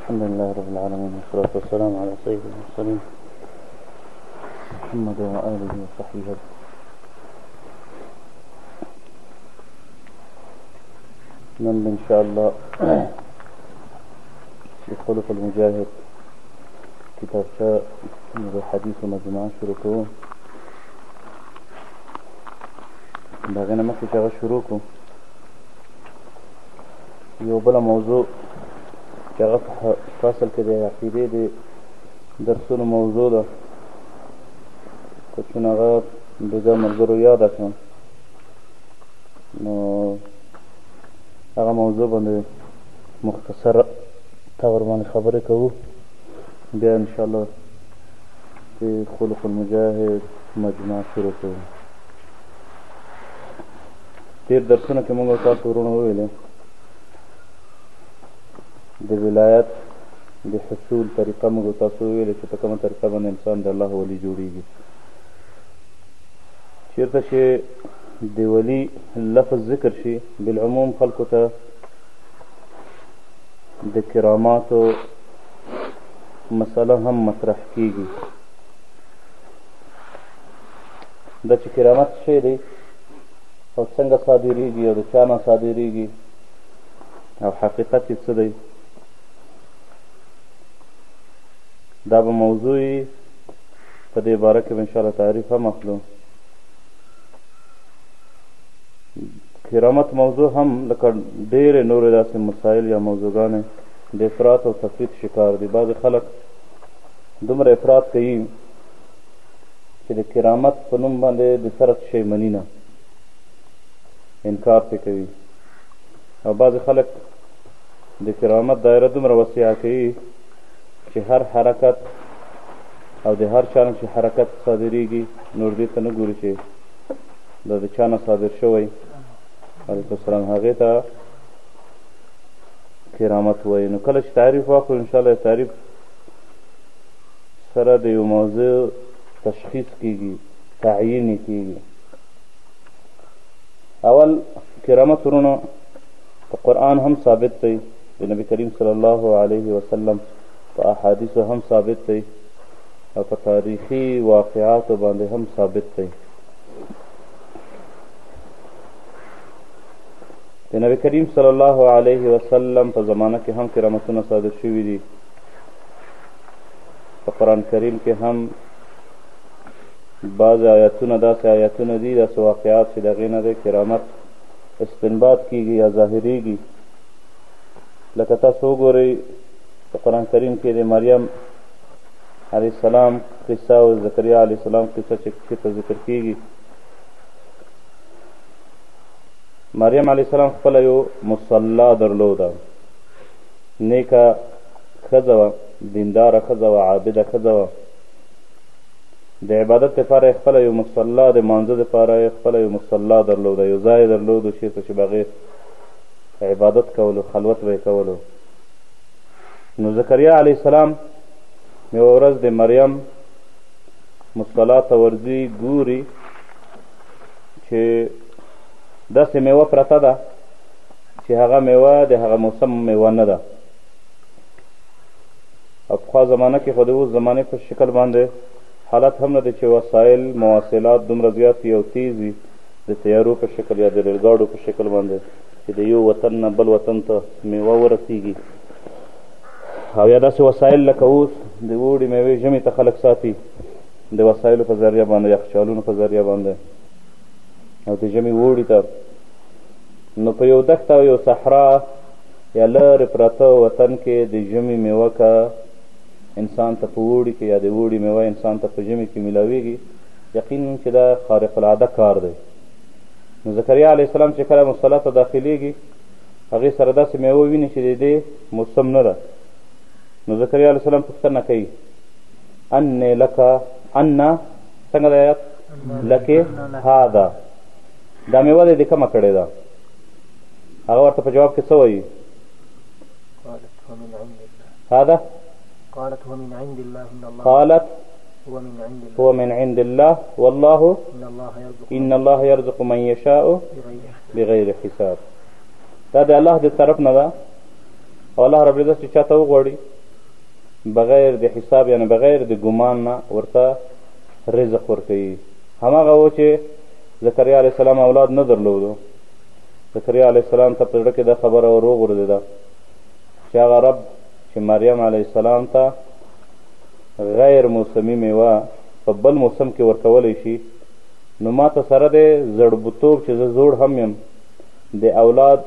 الحمد لله رب العالمين والصلاة والسلام على سيد المرسلين محمد وآله وصحبه نمضي إن شاء الله في خلق المجاهد كتاب شاء الحديث مجموعة شروكه بغينا ما في شغل شروكه یو بل موضوع چې هغه په فصل کې د عقیدې د درسونو موضوع ده که چون هغه بېځای ملګرو یاده کړم نو هغه موضوع باندې مختصر طور باندې خبرې کوو بیا انشاءالله د خلق المجاهد مجموعه شروع کوو تیر درسونه کې موږ تاسو ورونو ویلې د ولایت د حصول طریقه موږ تاسو ویلې چې په کومه طریقه باندې انسان د الله ولی جوړیږي چیرته چې د ولی لفظ ذکر شي بالعموم خلکو ته د کراماتو مسله هم مطرح کیږي دا چې کرامت څه دی او څنګه صادریږي او د چا نه صادریږي او حقیقت یې څه دی دا به موضوع یي په دې باره کې به انشاءالله تعریف هم اخلو کرامت موضوع هم لکه ډېرې نورې داسې مسایل یا موضوعګانې د افراط او تفرید شکار دي بعضې خلک دومره افراط کوي چې د کرامت په نوم باندې د سره څه شی مني نه انکار پې کوي او بعضې خلک د کرامت دایره دومره وسیعه کوي چې هر حرکت او د هر چا نه چې حرکت صادرېږي نور دې ته نه ګوري چې دا د چا نه صادر شوی علیکم السلام هغې ته کرامت وایي نو کله چې تعریف واخلو انشاءالله تعریف سره د یو موضوع تشخیص کیږي تعیین کیږي اول کرامت ورونو په قرآن هم ثابت دی د نبی کریم صلی الله علیه وسلم په احادیثو هم ثابت دی او په تاریخي واقعاتو باندې هم ثابت دی د نبی کریم صلی الله علیه وسلم په زمانه کې هم کرامتونه صادر شوي دي په قرآن کریم کې هم بعض آیاتونه داسې آیاتونه دي داسې واقعات چې د هغې نه د کرامت استنباط کیږي یا ظاهریږي لکه تاسو وګورئ په قرآن کریم کې د مریم علیه السلام قصه او زکریا علیه السلام قصه چې چېرته ذکر کیږي مریم علیه السلام خپله یو مصلا درلوده نیکه ښځه وه، دینداره ښځه وه، عابده ښځه وه. د عبادت لپاره یې خپله یو مصلا، د مانځه لپاره یې خپله یو مصلا درلوده، یو ځای یې درلودو چېرته چې به هغې عبادت کولو، خلوت به یې کولو. نو زکریا علیه السلام یوه ورځ د مریم مصلا ته ورځي، ګوري چې داسې میوه پرته ده چې هغه میوه د هغه موسم میوه نه ده او پخوا زمانه کې خو د اوس زمانې په شکل باندې حالت هم نه دی چې وسایل مواصلات دومره زیات وي او تیز وي د تیارو په شکل یا د ریلګاډو په شکل باندې چې د یو وطن نه بل وطن ته میوه ورسیږي او یا داسې وسایل لکه اوس د اوړي میوې ژمي ته خلک ساتي د وسایلو په ذریعه باندې یخچالونو په ذریعه باندې او د ژمي اوړي ته نو په یو دښته او یو صحرا یا لرې پرته وطن کې د ژمي میوه که انسان ته په اوړي کې یا د اوړي میوه انسان ته په ژمي کې ملاویږي یقینا چې دا خارق العاده کار دی نو زکریا علیه السلام چې کله مصله ته داخلیږي هغې سره داسې میوه ویني چې د دې موسم نه ده نو زکریا علیه السلام پوښتنه کوي ان لکه ان څنګه د آیات لکه هذا دا میوه دی د کومه کړې ده هغه ورته په جواب کې څه وایي قالت هو من عند الله هذا قالت هو من عند الله ان الله قالت هو من عند الله هو من عند الله والله ان الله يرزق ان الله يرزق من يشاء بغير حساب دا د الله د طرف نه ده او الله رب العزت چې چاته وغواړي بغیر د حساب یعنی بغیر د ګمان نه ورته رزق ورکوي هماغه و چې زکریا علیه السلام اولاد نه درلودو زکریا علیه السلام ته په زړه کې دا خبره ور وغورځېده چې هغه رب چې مریم علیه السلام ته غیر موسمي میوه په بل موسم کې ورکولی شي نو ما ته سره دی زړبوتوب چې زه زوړ هم یم د اولاد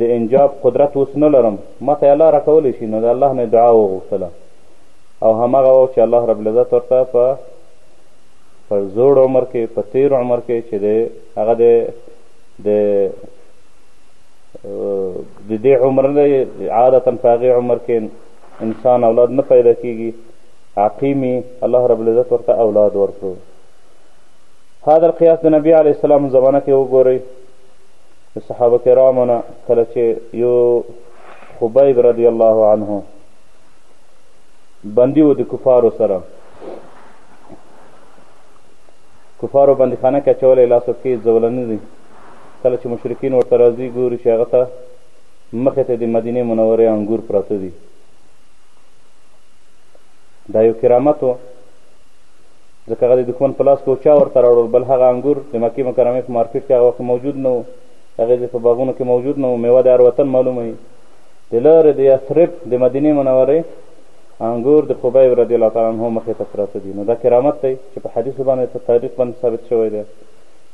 د انجاب قدرت اوس نه لرم ما ته الله راکولی شي نو د الله نه دعا وغوښتله او همغه وخت چې الله رب العزت ورته په په زوړ عمر کې په تیر عمر کې چې دی هغه د د د دې عمر نه عادتا په هغې عمر کې انسان اولاد نه پیدا کیږي عقیمي الله رب العزت ورته اولاد ورکړو هذا القیاس د نبی علیه السلام زمانه کې وګورئ د صحابه کرامو نه کله چې یو خبیب رضی الله عنه بندي و د کفارو سره کفارو بندیخانه کې اچولی لاس او پښې یې ځولنې دي کله چې مشرکین ورته راځي ګوري چې هغه ته مخې ته د مدینې منورې انګور پراته دي دا یو کرامت و ځکه هغه د دښمن په لاس کې چا ورته راوړل بل هغه انګور د مکې مکرمې په مارکیټ کې هغه وخت موجود نه و هغې ځای په باغونو کې موجود نه و میوه د هر وطن معلومه وي د لارې د یثرب د مدینې منورې انګور د خبیب رضی الله تعالی عنه مخې ته پراته دي نو دا کرامت دی چې په حدیثو باندې په تاریخ باندې ثابت شوی دی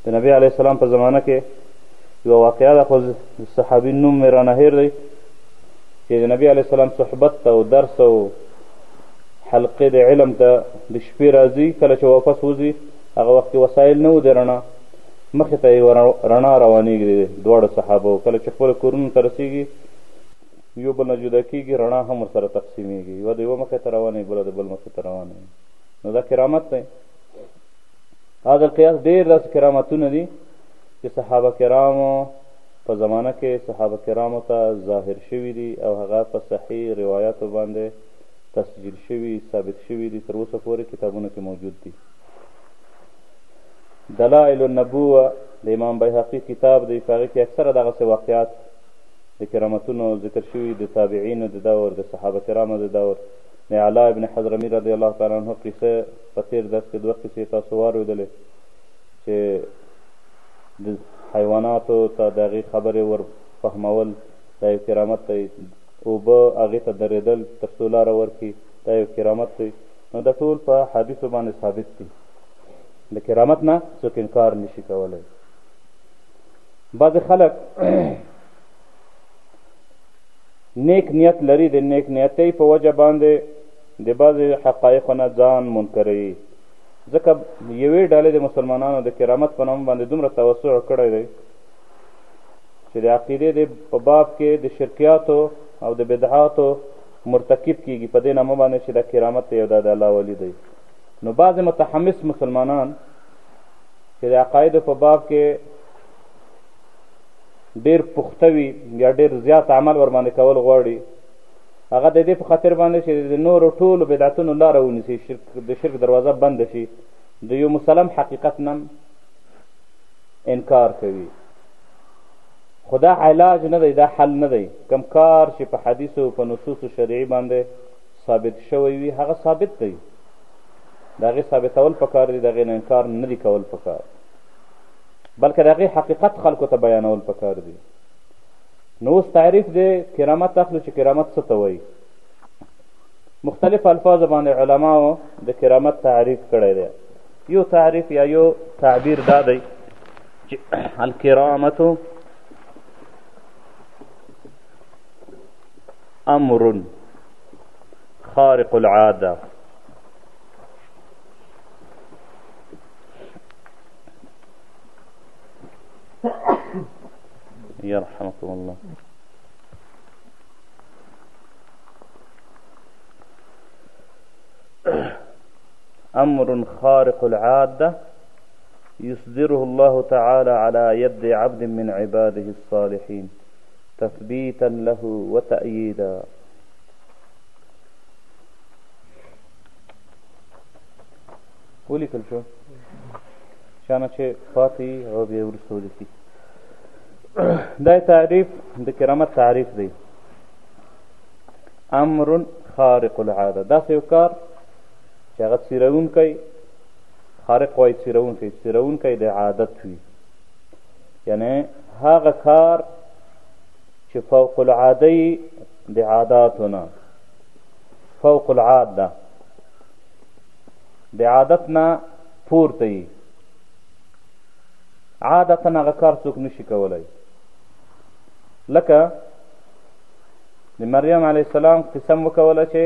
د نبی علیه السلام په زمانه کې یوه واقعه ده خو صحابي نوم مې رانه هیر دی چې د نبی علیه السلام صحبت ته او درس او حلقې د علم ته د شپې راځي کله چې واپس وځي هغه وخت کې وسایل نه و د رڼا مخې ته یې رڼا روانېږي دواړو صحابو کله چې خپلو کورونو ته رسېږي يو بل نه جدا کېږي، رڼا هم ورسره تقسيمېږي، يوه د يوه مخې ته روانه وي، بله د بل مخې ته روانه وي، نو دا کرامت دی. هذا القياس ډېر داسې کرامتونه دي چې صحابه کرامو په زمانه کې صحابه کرامو ته ظاهر شوي دي او هغه په صحیح روایاتو باندې تسجیل شوي ثابت شوي دي تر اوسه پورې کتابونو کې موجود دي دلائل النبوه د امام بیهقي کتاب دی په هغې کې اکثره دغسې واقعات د کرامتونو ذکر شوي د تابعینو د دور د صحابه کرامو د دور د علا ابن حضرمي رضی الله تعالی عنه قصه په تیر درس کې دوه قصې تاسو واورېدلې چې د حیواناتو ته د هغې خبرې ور فهمول دا یو کرامت دی اوبه هغې ته درېدل تر څو لاره ورکړي دا یو کرامت دی نو دا ټول په حدیثو باندې ثابت دي د کرامت نه څوک انکار نشي کولی بعض خلک نیک نیت لري د نیک نیتۍ په وجه باندې د بعضې حقایقو نه ځان منکروي ځکه یوې ډلې د مسلمانانو د کرامت په نامه باندې دومره توسع کړی دی چې د عقیدې د په باب کې د شرکیاتو او د بدعاتو مرتکب کیږي په دې نامه باندې چې دا کرامت دی او دا د الله ولی دی نو بعضې متحمس مسلمانان چې د عقایدو په باب کې ډیر پخته وي یا ډیر زیات عمل ورباندې کول غواړي هغه د دې په خاطر باندې چې د نورو ټولو بدعتونو لاره ونیسي شرک د شرک دروازه بنده شي د یو مسلم حقیقت نم انکار کوي خو دا علاج نه دی دا حل نه دی کم کار چې په حدیثو په نصوصو شرعي باندې ثابت شوی وي هغه ثابت دی د هغې ثابتول پکار دي د هغې نه انکار نه دي کول پکار بلکې د هغې حقیقت خلکو ته بیانول پکار دي نو اوس تعریف دی کرامت اخلو چې کرامت څه ته وایي مختلف الفاظ باندې علماو د کرامت تعریف کړی دی یو تعریف یا یو تعبیر دا دی چې الکرامت امر خارق العاده يرحمكم الله أمر خارق العادة يصدره الله تعالى على يد عبد من عباده الصالحين تثبيتا له وتأييدا ولیکل شو شانه چې پاتې او بیا وروسته ولیکي دا تعریف د کرامت تعریف دی امر خارق العاده داسې یو کار چې هغه څیرونکی خارق وایي څیرونکی څیرونکی د عادت وي یعنی هغه کار چې فوق العاده د عاداتو نه فوق العاد ده د عادت نه پورته یي عادتا هغه کار څوک نشي کولی لکه د مریم علیه السلام قصه هم وکوله چې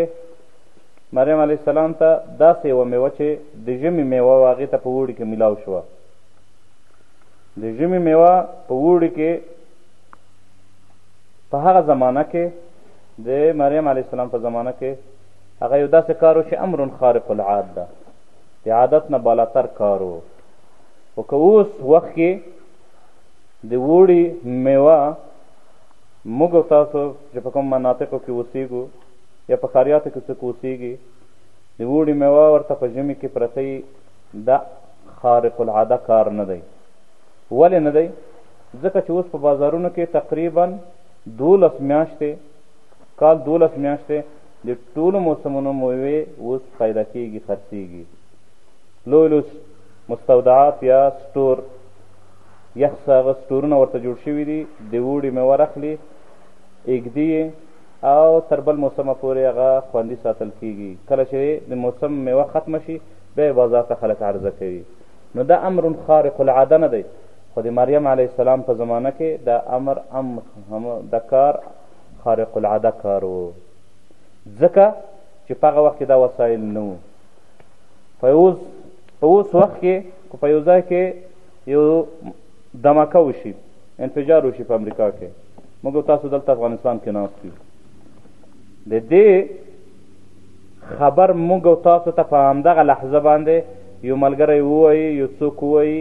مریم علیه السلام ته داسې یوه میوه چې د ژمي میوه وه هغې ته په اوړي کې میلاو شوه د ژمي میوه په اوړي کې په هغه زمانه کې د مریم علیه السلام په زمانه کې هغه یو داسې کار و چې امر خارق العاد ده د عادت نه بالاتر کار و خو که اوس وخت کې د وړي میوه موږ او تاسو چې په کوم مناطقو کې اوسېږو یا په ښاریاتو کې څوک اوسېږي د وړي میوه ورته په ژمي کې پرته دا خارق العاده کار نه دی ولې نه دی ځکه چې اوس په بازارونو کې تقریبا دولس میاشتې کال دولس میاشتې د ټولو موسمونو میوې اوس پیدا کیږي خرڅیږي لوی لوی مستودعات یا سټور یخ هغه سټورونه ورته جوړ شوي دي د اوړي میوه راخلي ایږدي یې او تر بل موسمه پورې هغه خوندي ساتل کیږي کله چې د موسم میوه ختمه شي بیا یې بازار ته خلک عرضه کوي نو دا امر خارق العاده نه دی خو د مریم علیه السلام په زمانه کې دا امر هم د کار خارق العاده کار و ځکه چې په هغه وخت کې دا وسایل نه وو په اوس په اوس وخت کې که په یو ځای کې یو دمکه وشي انفجار وشي په امریکا کې موږ تاسو دلته افغانستان کې ناست یو د دې خبر موږ تاسو ته په همدغه لحظه باندې یو ملګری ووایي یو څوک ووایي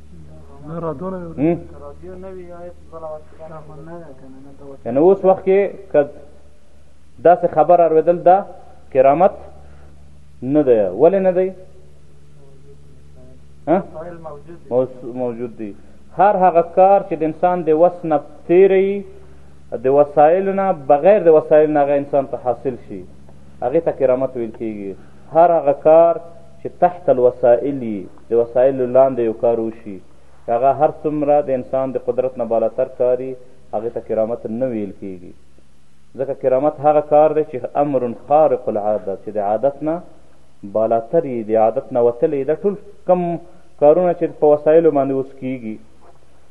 یعنی اوس وخت کې که داسې خبر اورېدل دا کرامت نه دی ولې نه دی موجود دی هر هغه کار چې د انسان د وس نه تیری د وسایلو نه بغیر د وسایلو نه هغه انسان ته حاصل شي هغې ته کرامت ویل کېږي هر هغه کار چې تحت الوسائل د وسایلو لاندې یو کار وشي که هغه هر څومره د انسان د قدرت نه بالاتر کاري هغې ته کرامت نه ویل کیږي ځکه کرامت هغه کار دی چې امر خارق العاده چې د عادت نه بالاتر یې د عادت نه وتلی دا ټول کم کارونه چې په وسایلو باندې اوس کیږي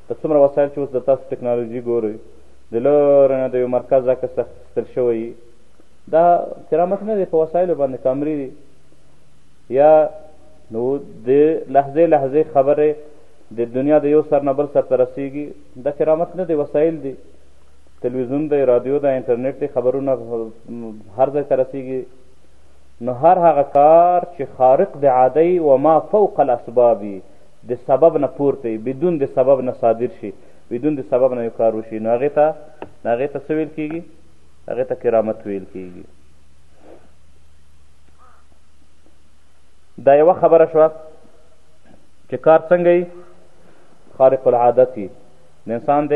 ته څومره وسایل چې اوس د تاسو ټکنالوژي ګورئ د لورې نه د یو مرکز عکس اخیستل شوی دا کرامت نه دی په وسایلو باندې کامري دي یا نو د لحظې لحظې خبرې د دنیا د یو سر نه بل سر ته رسیږي دا کرامت نه دی وسایل دي تلویزیون دی رادیو ده انټرنیټ دی خبرونه هر ځای ته رسیږي نو هر هغه کار چې خارق د عادی و ما فوق الاسباب د سبب نه پورته بدون د سبب نه صادر شي بدون د سبب نه یو کار وشي نو هغې ته هغې ته څه ویل کېږي هغې ته کرامت ویل کېږي دا یوه خبره شوه چې کار څنګه یي خارق العادت یي د انسان د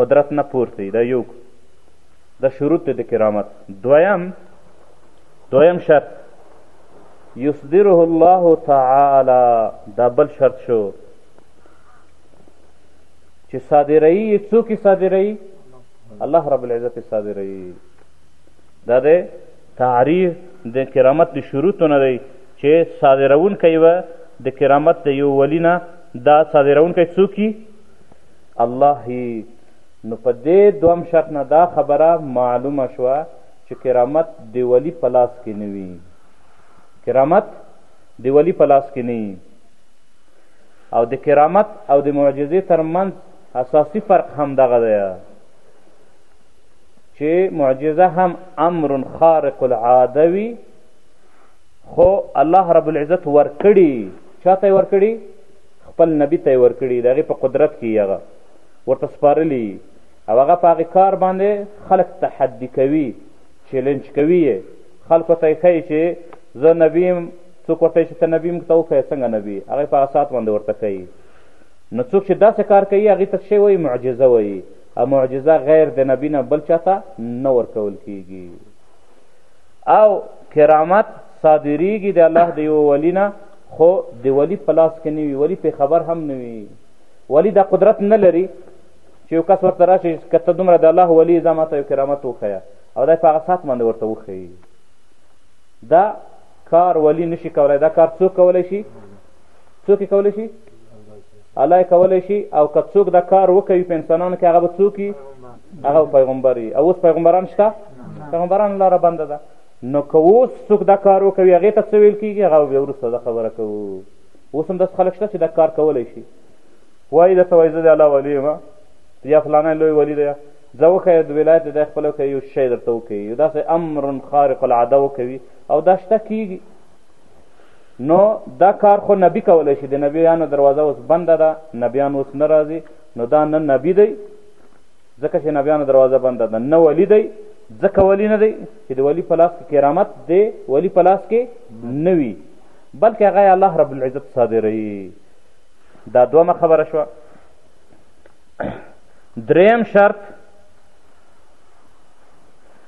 قدرت نه پورته یي دا یو دا شروط دی د کرامت دویم دویم شرط یصدره الله تعالی دا بل شرط شو چې صادروي څوک یې صادروي الله رب العزت یې صادروي دا دی تعریف د کرامت د شروطو نه دی چې صادرونکی به د کرامت د یو ولي نه دا صادرونکی څوک الله یي نو په دې دوم شرط نه دا خبره معلومه شوه چې کرامت د ولي په لاس کې نه وي کرامت د ولي په لاس کې نه وي او د کرامت او د معجزې ترمنځ اساسي فرق هم دغه دی چې معجزه هم امر خارق العاده وي خو الله رب العزت ورکړي چا ته یې ورکړي خپل نبي ته یې ورکړي د هغې په قدرت کې هغه ورته سپارلي او هغه په هغې کار باندې خلک تحدي کوي چیلنج کوي یې خلکو ته یې ښیي چې زه نبي یم څوک ورته چې ته نبي موږ ته وښیه څنګه نبي هغه په هغه ساعت باندې ورته ښیي نو څوک چې داسې کار کوي هغې ته څه وایي معجزه وایي او معجزه غیر د نبی نه بل چاته نه ورکول کیږي او کرامت صادریږي د الله د یو ولی نه خو د ولی په لاس کې نه وي ولی په خبر هم نه وي ولی دا قدرت نه لري چې یو کس ورته راشي که ته دومره د الله ولی ځه ماته یو کرامت وښیه او دی په هغه ساعت باندې ورته وښیي دا کار ولی نشي کولی دا کار څوک کولی شي څوک یې کولی شي الله یې کولی شي او که څوک دا کار وکوي په انسانانو کې هغه به څوک وي هغه به پیغمبر وي او اوس پیغمبران شته پیغمبرانو لاره بنده ده نو که اوس څوک دا کار وکوي هغې ته څه ویل کېږي هغه به بیا وروسته دا خبره کوو اوس هم داسې خلک شته چې دا کار کولی شي وایي درته وایي زه د الله ولي یم یا فلانی لوی ولي دی زه وښیه د ولایت دی خپله وښیه یو شی درته وکوي یو داسې امر خارق العاده وکوي او دا شته کېږي نو دا کار خو نبی کولی شي د نبیانو دروازه اوس بنده ده نبیان اوس نه راځي نو دا نه نبی دی ځکه چې نبیانو دروازه بنده ده نه ولی دی ځکه ولی نه دی چې د ولی په لاس کې کرامت دی ولی په لاس کې نه وي بلکې هغه یې الله رب العزت صادروي دا دومه خبره شوه دریم شرط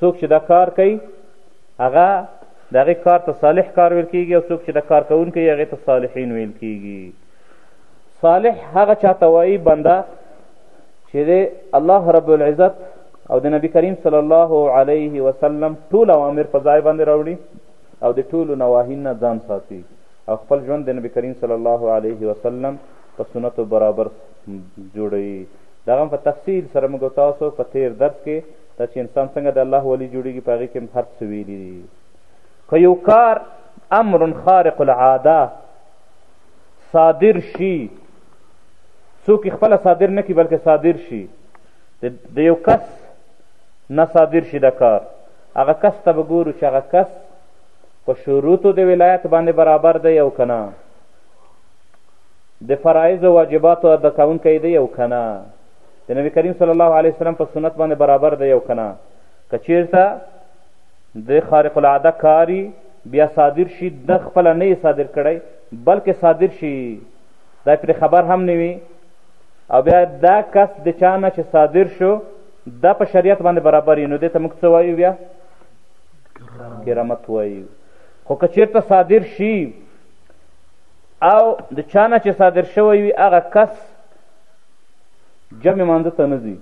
څوک چې دا کار کوي هغه د هغې کار ته صالح کار ویل کېږي او څوک چې د کار کوونکی هغې ته صالحین ویل کېږي صالح هغه چاته وایي بنده چې د الله رب العزت او د نبی کریم صلی الله علیه وسلم ټول اوامر په ځای باندې راوړي او د ټولو نواهي نه ځان ساتي او خپل ژوند د نبی کریم صلی الله علیه وسلم په سنتو برابر جوړوي د هغه هم په تفصیل سره موږ او تاسو په تیر درس کې دا چې انسان څنګه د الله ولی جوړیږي په هغې کې هم هر څه ویلي دي که یو کار امر خارق العاده صادر شي څوک خپله صادر نه کړي بلکې صادر شي د یو کس نه صادر شي دا کار هغه کس ته به ګورو چې هغه کس په شروطو د ولایت باندې برابر دی او که نه د فرایض او واجباتو ادا کوونکی دی او که نه د نبي کریم صلی الله علیه وسلم په سنت باندې برابر دی او که نه که چیرته د خارق العاده کاری بیا صادر شي د خپله نه صادر کړی بلکې صادر شي دا پرې خبر هم نه وي او بیا دا کس د چا نه چې صادر شو دا په شریعت باندې برابر نو دې ته موږ څه وایو بیا کرامت وایو خو که چېرته صادر شي او د چا نه چې صادر شوی وي هغه کس جمع مانځه ته نه ځي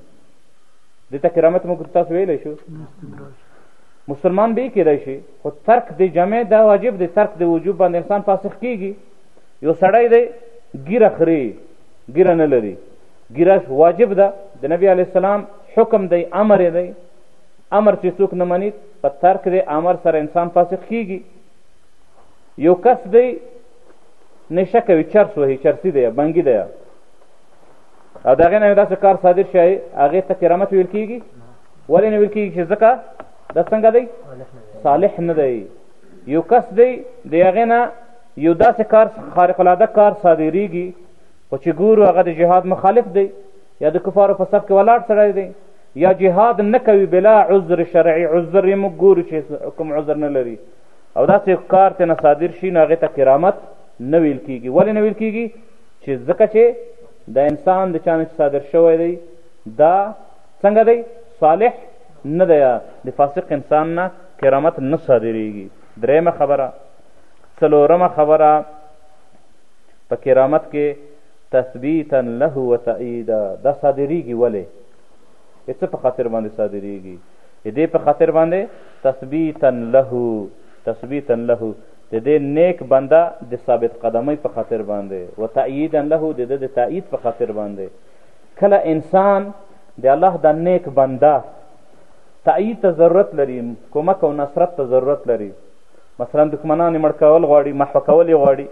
دې ته کرامت موږ تاسو ویلی شو مسلمان به یې کېدای شي خو ترک د جمع دا واجب دی ترک د وجوب باندې انسان فاسق کېږي یو سړی دی ګیره خري ګیره نه لري ګیره واجب ده د نبی علیه السلام حکم دی امر دی امر چې څوک نه مني په ترک د امر سره انسان فاسق کېږي یو کس دی نشه کوي چرس وهي چرسي دی بنګي دی او د هغې نه یو داسې کار صادر شی هغې ته کرامت ویل کېږي ولې نه ویل کېږي چې ځکه دا څنګه دی صالح نه دی یو کس دی د هغې نه یو داسې کار خارق العاده کار صادریږي خو چې ګورو هغه د جهاد مخالف دی یا د کفارو په صف کې ولاړ سړی دی یا جهاد نه کوي بلا عذر شرعي عذر یې موږ ګورو چې کوم عذر نه لري او داسې کار ته نه صادر شي نو هغې ته کرامت نه ویل کیږي ولې نه ویل کیږي چې ځکه چې د انسان د چا نه چې صادر شوی دی دا څنګه دی صالح نه دی د فاسق انسان نه کرامت نه صادریږي درېیمه خبره څلورمه خبره په کرامت کې تثبیتا له و تأییدا دا صادریږي ولې هېڅ په خاطر باندې صادریږي د دې په خاطر باندې تثبیتا له تثبیتا له د دې نیک بنده د ثابت قدمۍ په خاطر باندې و تأییدا له د ده د تأیید په خاطر باندې کله انسان د الله د نیک بنده تأیید ته ضرورت لري کمک او نصرت ته ضرورت لري مثلا دښمنان یې مړ کول غواړي محوه کول یې غواړي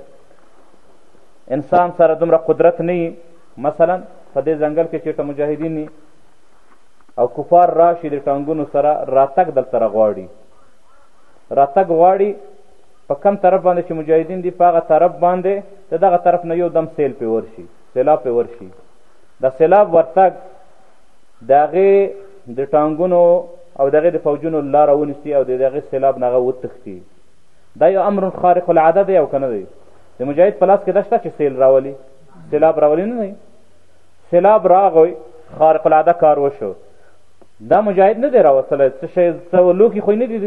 انسان سره دومره قدرت نه مثلا په دې ځنګل کې چېرته مجاهدین او کفار راشي د ټانګونو سره راتګ دلته را غواړي راتګ غواړي په کم طرف باندې چې مجاهدین دي په هغه طرف باندې د دغه طرف نه یو دم سیل پې ورشي سیلاب پې ورشي د سیلاب ورتګ د هغې د ټانګونو او د هغې د فوجونو لاره ونیسي او د هغې سیلاب نه هغه وتښتي دا یو امر خارق العاده دی او که نه دی د مجاهد په لاس کې دا شته چې سیل راولي سیلاب راولي نه دی سیلاب راغی خارق العاده کار وشو دا مجاهد نه دی راوستلی څه شی څه لوښي خو یې نه دي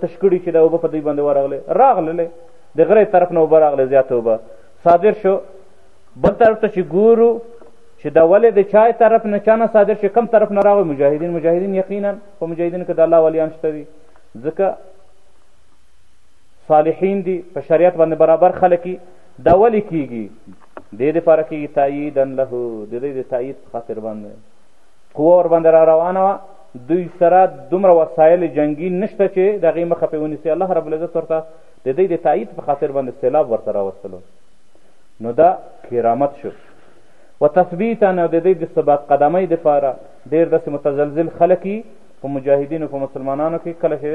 تش کړي چې دا اوبه په دوی باندې ورغلې راغللې د غره طرف نه اوبه راغلې زیاته اوبه صادر شو بل طرف ته چې ګورو چې دا ولې د چا طرف نه چا نه صادر شي کم طرف نه راغی مجاهدین مجاهدین یقینا په مجاهدینو کې د الله ولیان شته دي ځکه صالحین دي په شریعت باندې برابر خلک دا ولې کیږي دې دپاره کېږي تاییدا له د دې د تایید په خاطر باندې قوه ورباندې را روانه وه دوی سره دومره وسایل جنګي نشته چې د هغې مخه پرې ونیسي الله رب العزت ورته د دوی د تایید په خاطر باندې سیلاب ورته راوستلو نو دا کرامت شو و تثبیتا او د دوی د ثبات قدمۍ دپاره ډېر داسې متزلزل خلک یي په مجاهدینو په مسلمانانو کې کله چې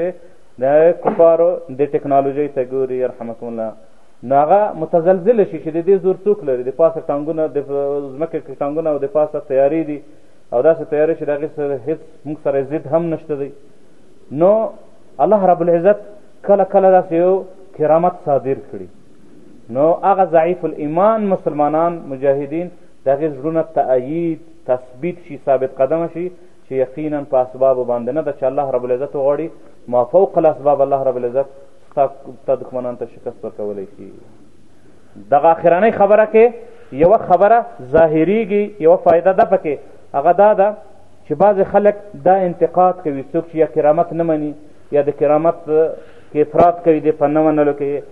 د کفارو د ټکنالوژۍ ته ګوري یرحمکم الله نو هغه متزلزل شي چې د دې زور څوک لري د پاسه ټانګونه د ځمکې کې ټانګونه او د پاسه تیارې دي او داسې تیارې چې د هغې سره هېڅ موږ سره ضد هم نشته دی نو الله رب العزت کله کله داسې یو کرامت صادر کړي نو هغه ضعیف الایمان مسلمانان مجاهدین د هغې زړونه تأیید تثبیت شي ثابت قدمه شي چې یقینا په اسبابو باندې نه ده چې الله رب العزت وغواړي ما فوق الاسباب الله رب العزت ستا ستا دښمنان ته شکست ورکولی شي دغه اخرنۍ خبره کې یوه خبره ظاهریږي یوه فایده ده پکې هغه دا ده چې بعضې خلک دا انتقاد کوي څوک چې یا کرامت نه مني یا د کرامت کې افراد کوي د په نه منلو کې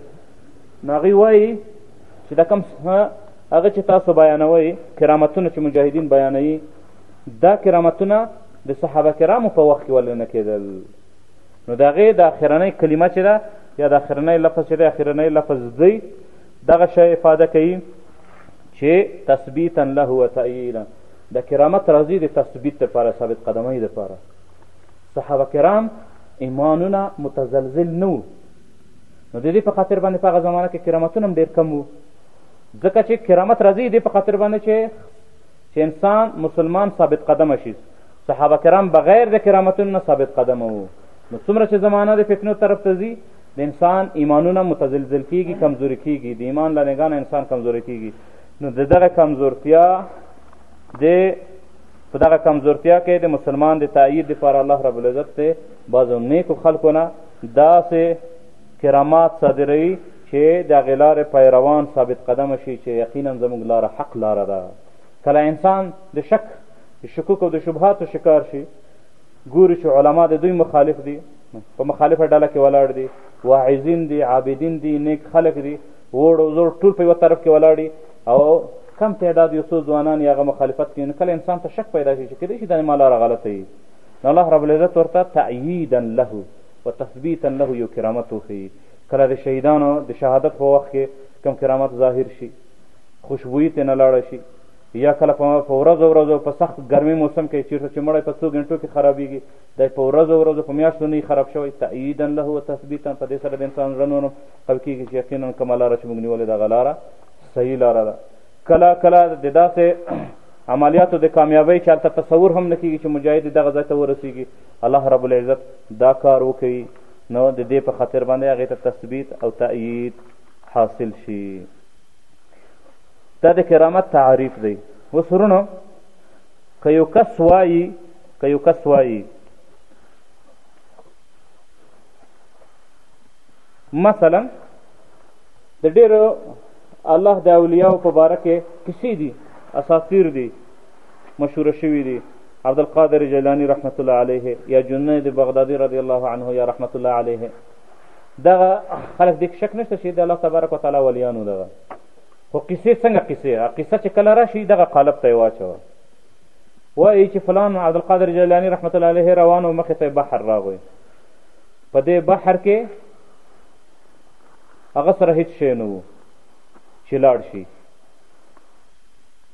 نو هغوی وایي چې دا کوم هغه چې تاسو بیانوئ کرامتونه چې مجاهدین بیانوي دا کرامتونه د صحابه کرامو په وخت کې ولې نه کېدل نو د هغې د اخرنۍ کلمه چې ده یا د اخرنۍ لفظ چې دی اخرنۍ لفظ دی دغه شی افاده کوي چې تثبیتا له و تأییدا د کرامت راځي د تثبیت لپاره ثابت قدمۍ لپاره صحابه کرام ایمانونه متزلزل نه وو نو د دې په خاطر باندې په هغه زمانه کې کرامتونه هم ډېر کم وو ځکه چې کرامت راځي دې په خاطر باندې چې چې انسان مسلمان ثابت قدمه شي صحابه کرام بغیر د کرامتونو نه ثابت قدم وو نو څومره چې زمانه د فتنو طرف ته ځي د انسان ایمانونه متزلزل کیږي کمزوري کیږي د ایمان له نګانه انسان کمزوري کیږي نو د دغه کمزورتیا د په دغه کمزورتیا کې د مسلمان د تایید لپاره الله رب العزت ته بعضو نیکو خلکو نه داسې کرامات صادروي چې د هغې لارې پیروان ثابت قدمه شي چې یقینا زموږ لاره حق لاره ده کله انسان د شک د شکوک او د شبهاتو شکار شي ګوري چې علما د دوی مخالف دي په مخالفه ډله کې ولاړ دي واعظین دي عابدین دي نیک خلک دي ووړ او زوړ ټول په یوه طرف کې ولاړ دي او کم تعداد یو څو ځوانان یې هغه مخالفت کوي نو کله انسان ته شک پیدا شي چې کېدای شي دا ما لاره غلطه وي نو الله رب العزت ورته تأییدا له و تثبیتا له یو کرامت وښیي کله د شهیدانو د شهادت په وخت کې کم کرامت ظاهر شي خوشبويي ترې نه لاړه شي یا کله په په ورځو ورځو په سخت ګرمي موسم کې چیرته چې مړی په څو غنټو کې خرابېږي دی په ورځو ورځو په میاشتو نه خراب شوی تأییدا له و تثبیتا په دې سره د انسان زړه نور قوي کېږي چې یقینا کومه لاره چې موږ نیولې دغه لاره صحیح لاره ده کله کله د داسې عملیاتو د کامیابۍ چې هلته تصور هم نه کېږي چې مجاهد دغه ځای ته ورسېږي الله رب العزت دا کار وکوي نو د دې په خاطر باندې هغې ته تثبیت او تأیید حاصل شي دا د کرامت تعریف دی اوس ورونو که یو کس وایي که یو کس وایي مثلا د ډېرو الله د اولیاو په باره کې کیسې دي اساطیر دي مشهوره شوي دي عبدالقادر جیلاني رحمت الله علیه یا جنید بغدادي رضی الله عنه یا رحمت الله علیه دغه خلک دې شک نشته چې د الله تبارک وتعالی ولیانو دغه خو قصې څنګه قصې قصه چې کله راشي دغه قالب ته یې واچوه وایي چې فلان عبدالقادر جیلاني رحمت الله علیه روان و مخې ته بحر راغی په دې بحر کې هغه سره هیڅ شی نه و چې لاړ شي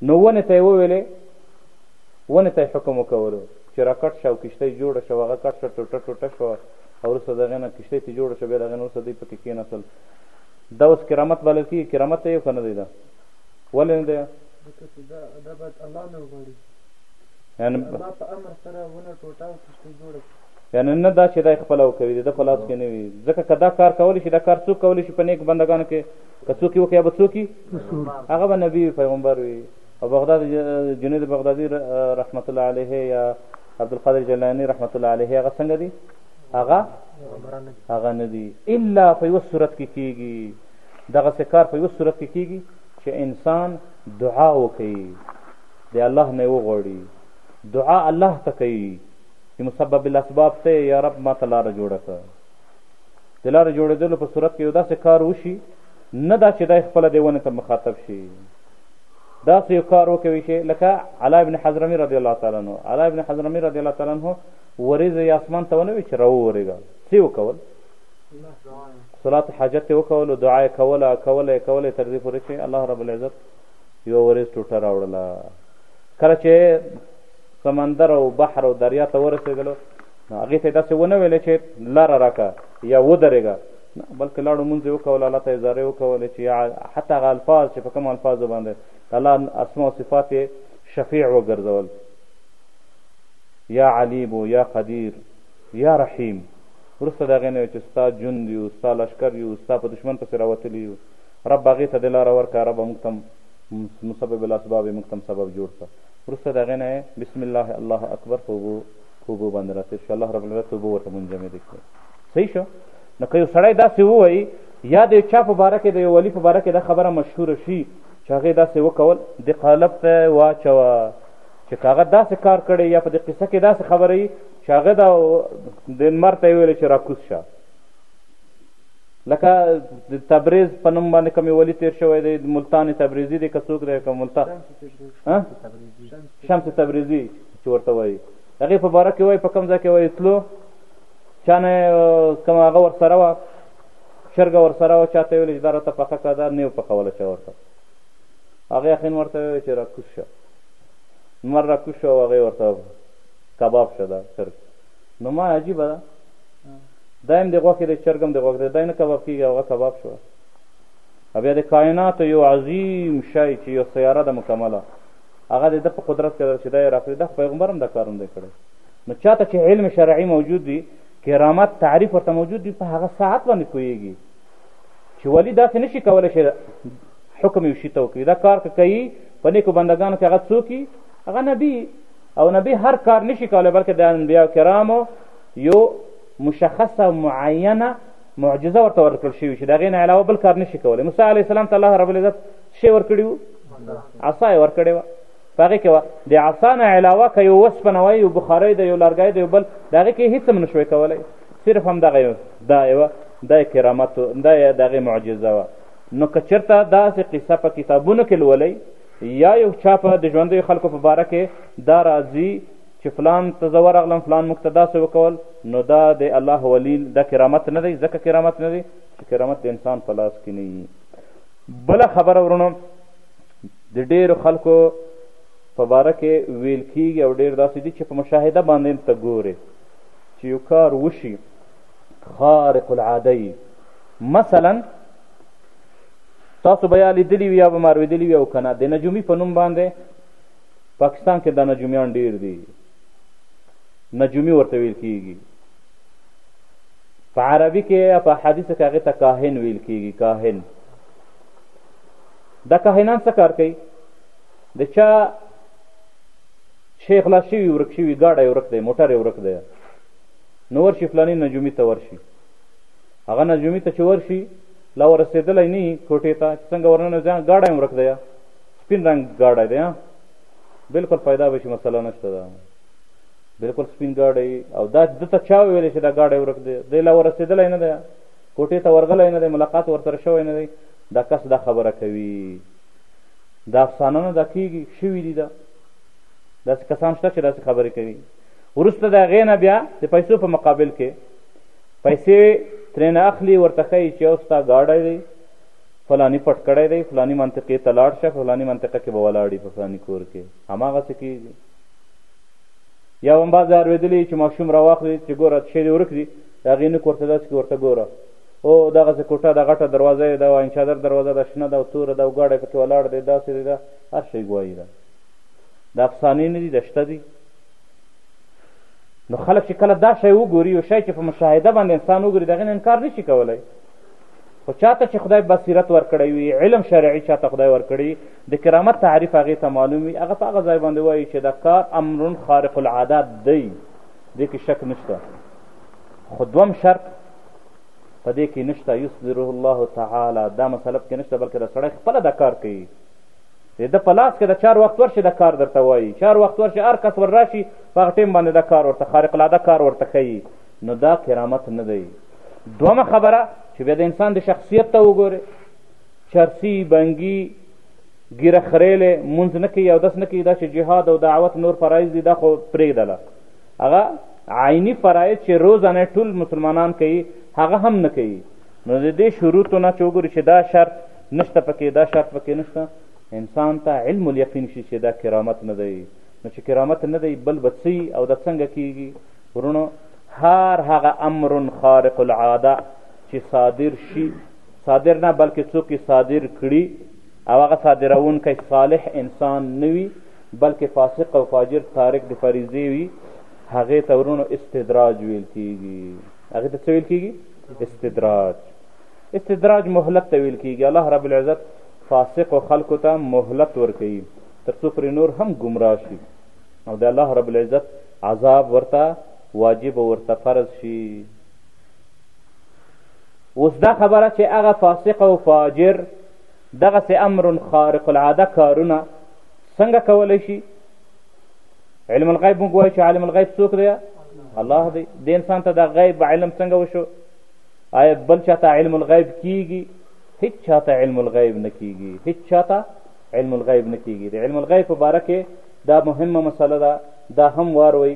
نو ونې ته یې وویلې ونې ته یې حکم وکولو چې راکټ شه او کښتۍ جوړه شوه هغه کټ شه ټوټه ټوټه شوه او وروسته د هغې نه کښتۍ ترې جوړه شوه، بیا د هغې نه وروسته دوی پکې کېناستل. دا اوس کرامت بلل کېږي؟ کرامت دی او که نه دی دا؟ ولې نه دی؟ ځکه چې دا دا باید الله نه وغواړي، یعنې د الله په امر سره ونه ټوټه او کښتۍ جوړه کړي. یعنې نه دا چې دا یې خپله وکوي، د ده په لاس کې نه وي، ځکه که دا کار کولی شي، دا کار څوک کولی شي په نیکو بندګانو کې؟ که څوک یې وکړي، یا به څوک وي؟ هغه به نبي وي، پیغمبر وي. او بغداد جنید بغدادي رحمت الله علیه یا عبدالقادر جلانی رحمت الله علیه هغه څنګه دی هغه هغه نه دی الا په یو صورت کې کیږي دغه سکار په یو صورت کې کیږي چې انسان دعا وکړي دی الله نه وغوړي دعا الله ته کوي چې مسبب الاسباب ته یا رب ما ته لاره جوړه کړه د لارې جوړېدلو په صورت کې یو داسې کار وشي نه دا چې دا خپله دی ونې ته مخاطب شي داسې یو کار وکوي چې لکه علا ابن حضرمي رضی الله تعالی عنه علا ابن حضرمي رضی الله تعالی عنه ورېځې یا اسمان ته ونه وي چې راوورېږه څه وکول صلات حاجت یې وکولو دعا یې کوله کوله یې کوله تر دې پورې چې الله رب العزت یوه ورېځ ټوټه راوړله کله چې سمندر او بحر او دریا ته ورسېدلو نو هغې ته یې داسې ونه ویلې چې لاره راکه یا ودرېږه نه بلکې لاړو مونځ یې وکول الله ته یې زارۍ وکولې چې حتی هغه الفاظ چې په کومو الفاظو باندې د الله اسما او صفات یې شفیع وګرځول یا علیب یا قدیر یا رحیم وروسته د هغې نه وی چې ستا جند یو ستا لشکر یو ستا په دشمن پسې راوتلي یو رب هغې ته دې لاره ورکړه ربه موږ ته مسبب الاسباب یې موږ ته سبب جوړ کړه وروسته د هغې نه بسم الله الله اکبر په اوبو په اوبو باندې راتېر شو الله رب العزت اوبه ورته منجمدې کړې صحیح شو نو که یو سړی داسې ووایي یا د چا په باره کې د یو ولي په باره کې دا خبره مشهوره شي چې هغې داسې وکول د قالب ته واچوه چې که هغه داسې کار کړی یا په دې قصه کې داسې خبره وي چې هغه دا د لمر ته یې ویل چې راکوز شه لکه د تبریز په نوم باندې کوم ولی تیر شوی دی ملتان تبریزي دی که څوک دی که ملتان شمس تبریزي چې ورته وایي هغې په باره کې وایي په کوم ځای کې وایي تلو چا نه کوم هغه ورسره وه چرګه ورسره وه چا ته یې ویل چې دا راته پخه کړه دا نه یې پخوله چا ورته هغې اخین ورته ویل چې راکوز شه لمر راکوز شه او هغې ورته کباب شه دا چرګ نو ما عجیبه ده دا هم د غوښې دی چرګ هم د غوښې دی دا نه کباب کېږي هغه کباب شو او بیا د کائناتو یو عظیم شی چې یو سیاره ده مکمله هغه د ده په قدرت کې ده چې دا یې راکړي دا پیغمبر هم دا کار نه دی کړی نو چاته چې علم شرعي موجود وي کرامت تعریف ورته موجود وي په هغه ساعت باندې پوهېږي چې ولی داسې نشي کولی شي حکم یو شي ته وکړي دا کار که کوي په نیکو بندګانو کې هغه څوک هغه نبي او نبي هر کار نشي کولی بلکې د انبیا کرامو یو مشخصه معینه معجزه ورته ورکړل شوي چې د هغې نه علاوه بل کار نشي کولی موسی علیه السلام ته الله رب العزت څه شی ورکړي وو عصا یې ورکړې وه په هغې کې وه د عصا نه علاوه که یو وسپنه وه یو بخارۍ ده یو لرګی ده یو بل د هغې کې هېڅ هم نه شوی کولی صرف همدغه یو دا یوه دا یې کرامت دا یې د هغې معجزه وه نو که چېرته داسې قصه په کتابونو کې لولئ یا یو چا په د ژوندیو خلکو په باره کې دا راځي چې فلان ته زه ورغلم فلان موږ ته داسې وکول نو دا د الله ولی دا کرامت نه دی ځکه کرامت نه دی چې کرامت د انسان په لاس کې نه وي بله خبره ورونو د ډېرو خلکو په باره کې ویل کېږي او ډېر داسې دي چې په مشاهده باندې ته ګورې چې یو کار وشي خارق العاده یي مثلا تاسو به یا لیدلي وي یا به مارویدلي وي او که نه د نجومي په نوم باندې پاکستان کې دا نجومیان ډېر دي نجومي ورته ویل کېږي په عربي کې یا په حدیث کې هغې ته کاهن ویل کېږي کاهن دا کاهنان څه کار کوي د چا شیخ لا شوي ورک شوي ګاډی یې ورک دی موټر یې ورک دی نو ورشي فلاني نجومي ته ورشي هغه نجومي ته چې ورشي لا ورسېدلی نه کوټې ته چې څنګه ورننه ځان ګاډی هم ورک دی سپین رنګ ګاډی دی بلکل پیدا به شي مسله نشته ده بلکل سپین ګاډی او دا دته چا ویلی چې دا ګاډی ورک دی دی لا ورسېدلی نه دی کوټې ته ورغلی نه دی ملاقات ورسره شوی نه دی دا کس دا خبره کوي دا افسانه نه دا کېږي شوي دي دا داسې کسان شته چې داسې خبرې کوي وروسته د هغې نه بیا د پیسو په مقابل کې پیسې ترېنه اخلي ورته ښایي چې او ستا ګاډی دی فلانی پټ کړی دی فلانی منطقې ته لاړ شه فلانی منطقه کې به ولاړي په فلانی کور کې هماغسې کېږي یا هم بعضې اورېدلي یي چې ماشوم راواخلي چې ګوره تشې دې ورک دي د هغې نوک ورته داسې کړي ورته ګوره او دغسې کوټه ده غټه دروازه یې ده او عینچادر دروازه ده شنه ده او توره ده او ګاډی پکې ولاړ دی داسې دی ده هر شی ګوایي ده دا افسانې نه دي دا شته دي نو خلک چې کله دا شی وګوري یو شی چې په مشاهده باندې انسان وګوري د هغې نه انکار نشي کولی خو چاته چې خدای بصیرت ورکړی وي علم شرعي چاته خدای ورکړي د کرامت تعریف هغې ته معلوم وي هغه په هغه ځای باندې وایي چې دا کار امرون خارق العادات دی دې کې شک نشته خو دوم شرط په دې کې نشته یصدره الله تعالی دا مسله پکې نشته بلکې دا سړی خپله دا کار کوي د ده په لاس کې د چار وخت ورشي دا کار درته وایي چار وخت ورشي هر کس ور راشي په هغه ټیم باندې دا کار ورته خارق العاده کار ورته ښیي نو دا کرامت نه دی دومه خبره چې بیا د انسان د شخصیت ته وګورې چرسی بنګي ګیره خریلې مونځ نه کوي او داس نه کوي دا چې جهاد او دعوت نور فرایض دي دا خو پرېږدله هغه عیني فرایض چې روزانه ټول مسلمانان کوي هغه هم نه کوي نو د دې شروطو نه چې وګوري چې دا شرط نشته پکې دا شرط پکې نشته انسان ته علم الیقین شي چې دا کرامت نه دی نو چې کرامت نه دی بل به او دا څنګه کیږي ورونو هر هغه امر خارق العاده چې صادر شي صادر نه بلکې څوک یې صادر کړي او هغه صادرونکی صالح انسان نه وي بلکې فاسق او فاجر تارک د فریضې وي هغې ته ورونو استدراج ویل کیږي هغې ته څه ویل کیږي استدراج استدراج مهلت ته ویل کیږي الله رب العزت فاسقو خلکو ته مهلت ورکوي تر څو پرې نور هم ګمراه شي نو د الله رب العزت عذاب ورته واجب او ورته فرض شي اوس دا خبره چې هغه فاسق او فاجر دغسې امر خارق العاده کارونه څنګه کولی شي علم الغیب موږ وایو چې عالم الغیب څوک دی الله دی د انسان ته د غیب علم څنګه وشو آیا بل چاته علم الغیب کیږي هیڅ چاته علم الغیب نه کیږي هیڅ چاته علم الغیب نه کېږي د علم الغیب په باره کې دا مهمه مسله ده دا هم واروئ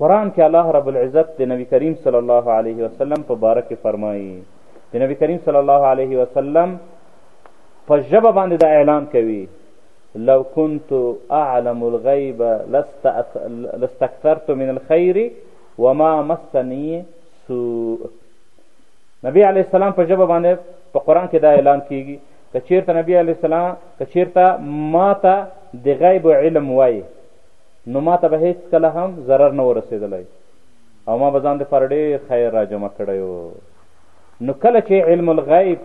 قرآن کې الله رب العزت د نبی کریم صلی الله علیه وسلم په باره کې فرمایي د نبی کریم صلی الله علیه وسلم په ژبه باندې دا اعلان کوي لو كنت أعلم الغيب لاستكثرت من الخير وما مسني سوء نبی علیه السلام په ژبه باندې په قرآن کې دا اعلان کیږي که چیرته نبی علیه السلام که چیرته ما ته د غیب علم وای نو ما ته به هیڅ کله هم ضرر نه ورسېدلی او ما به ځان دپاره ډېر خیر راجمع کړی و نو کله چې علم الغیب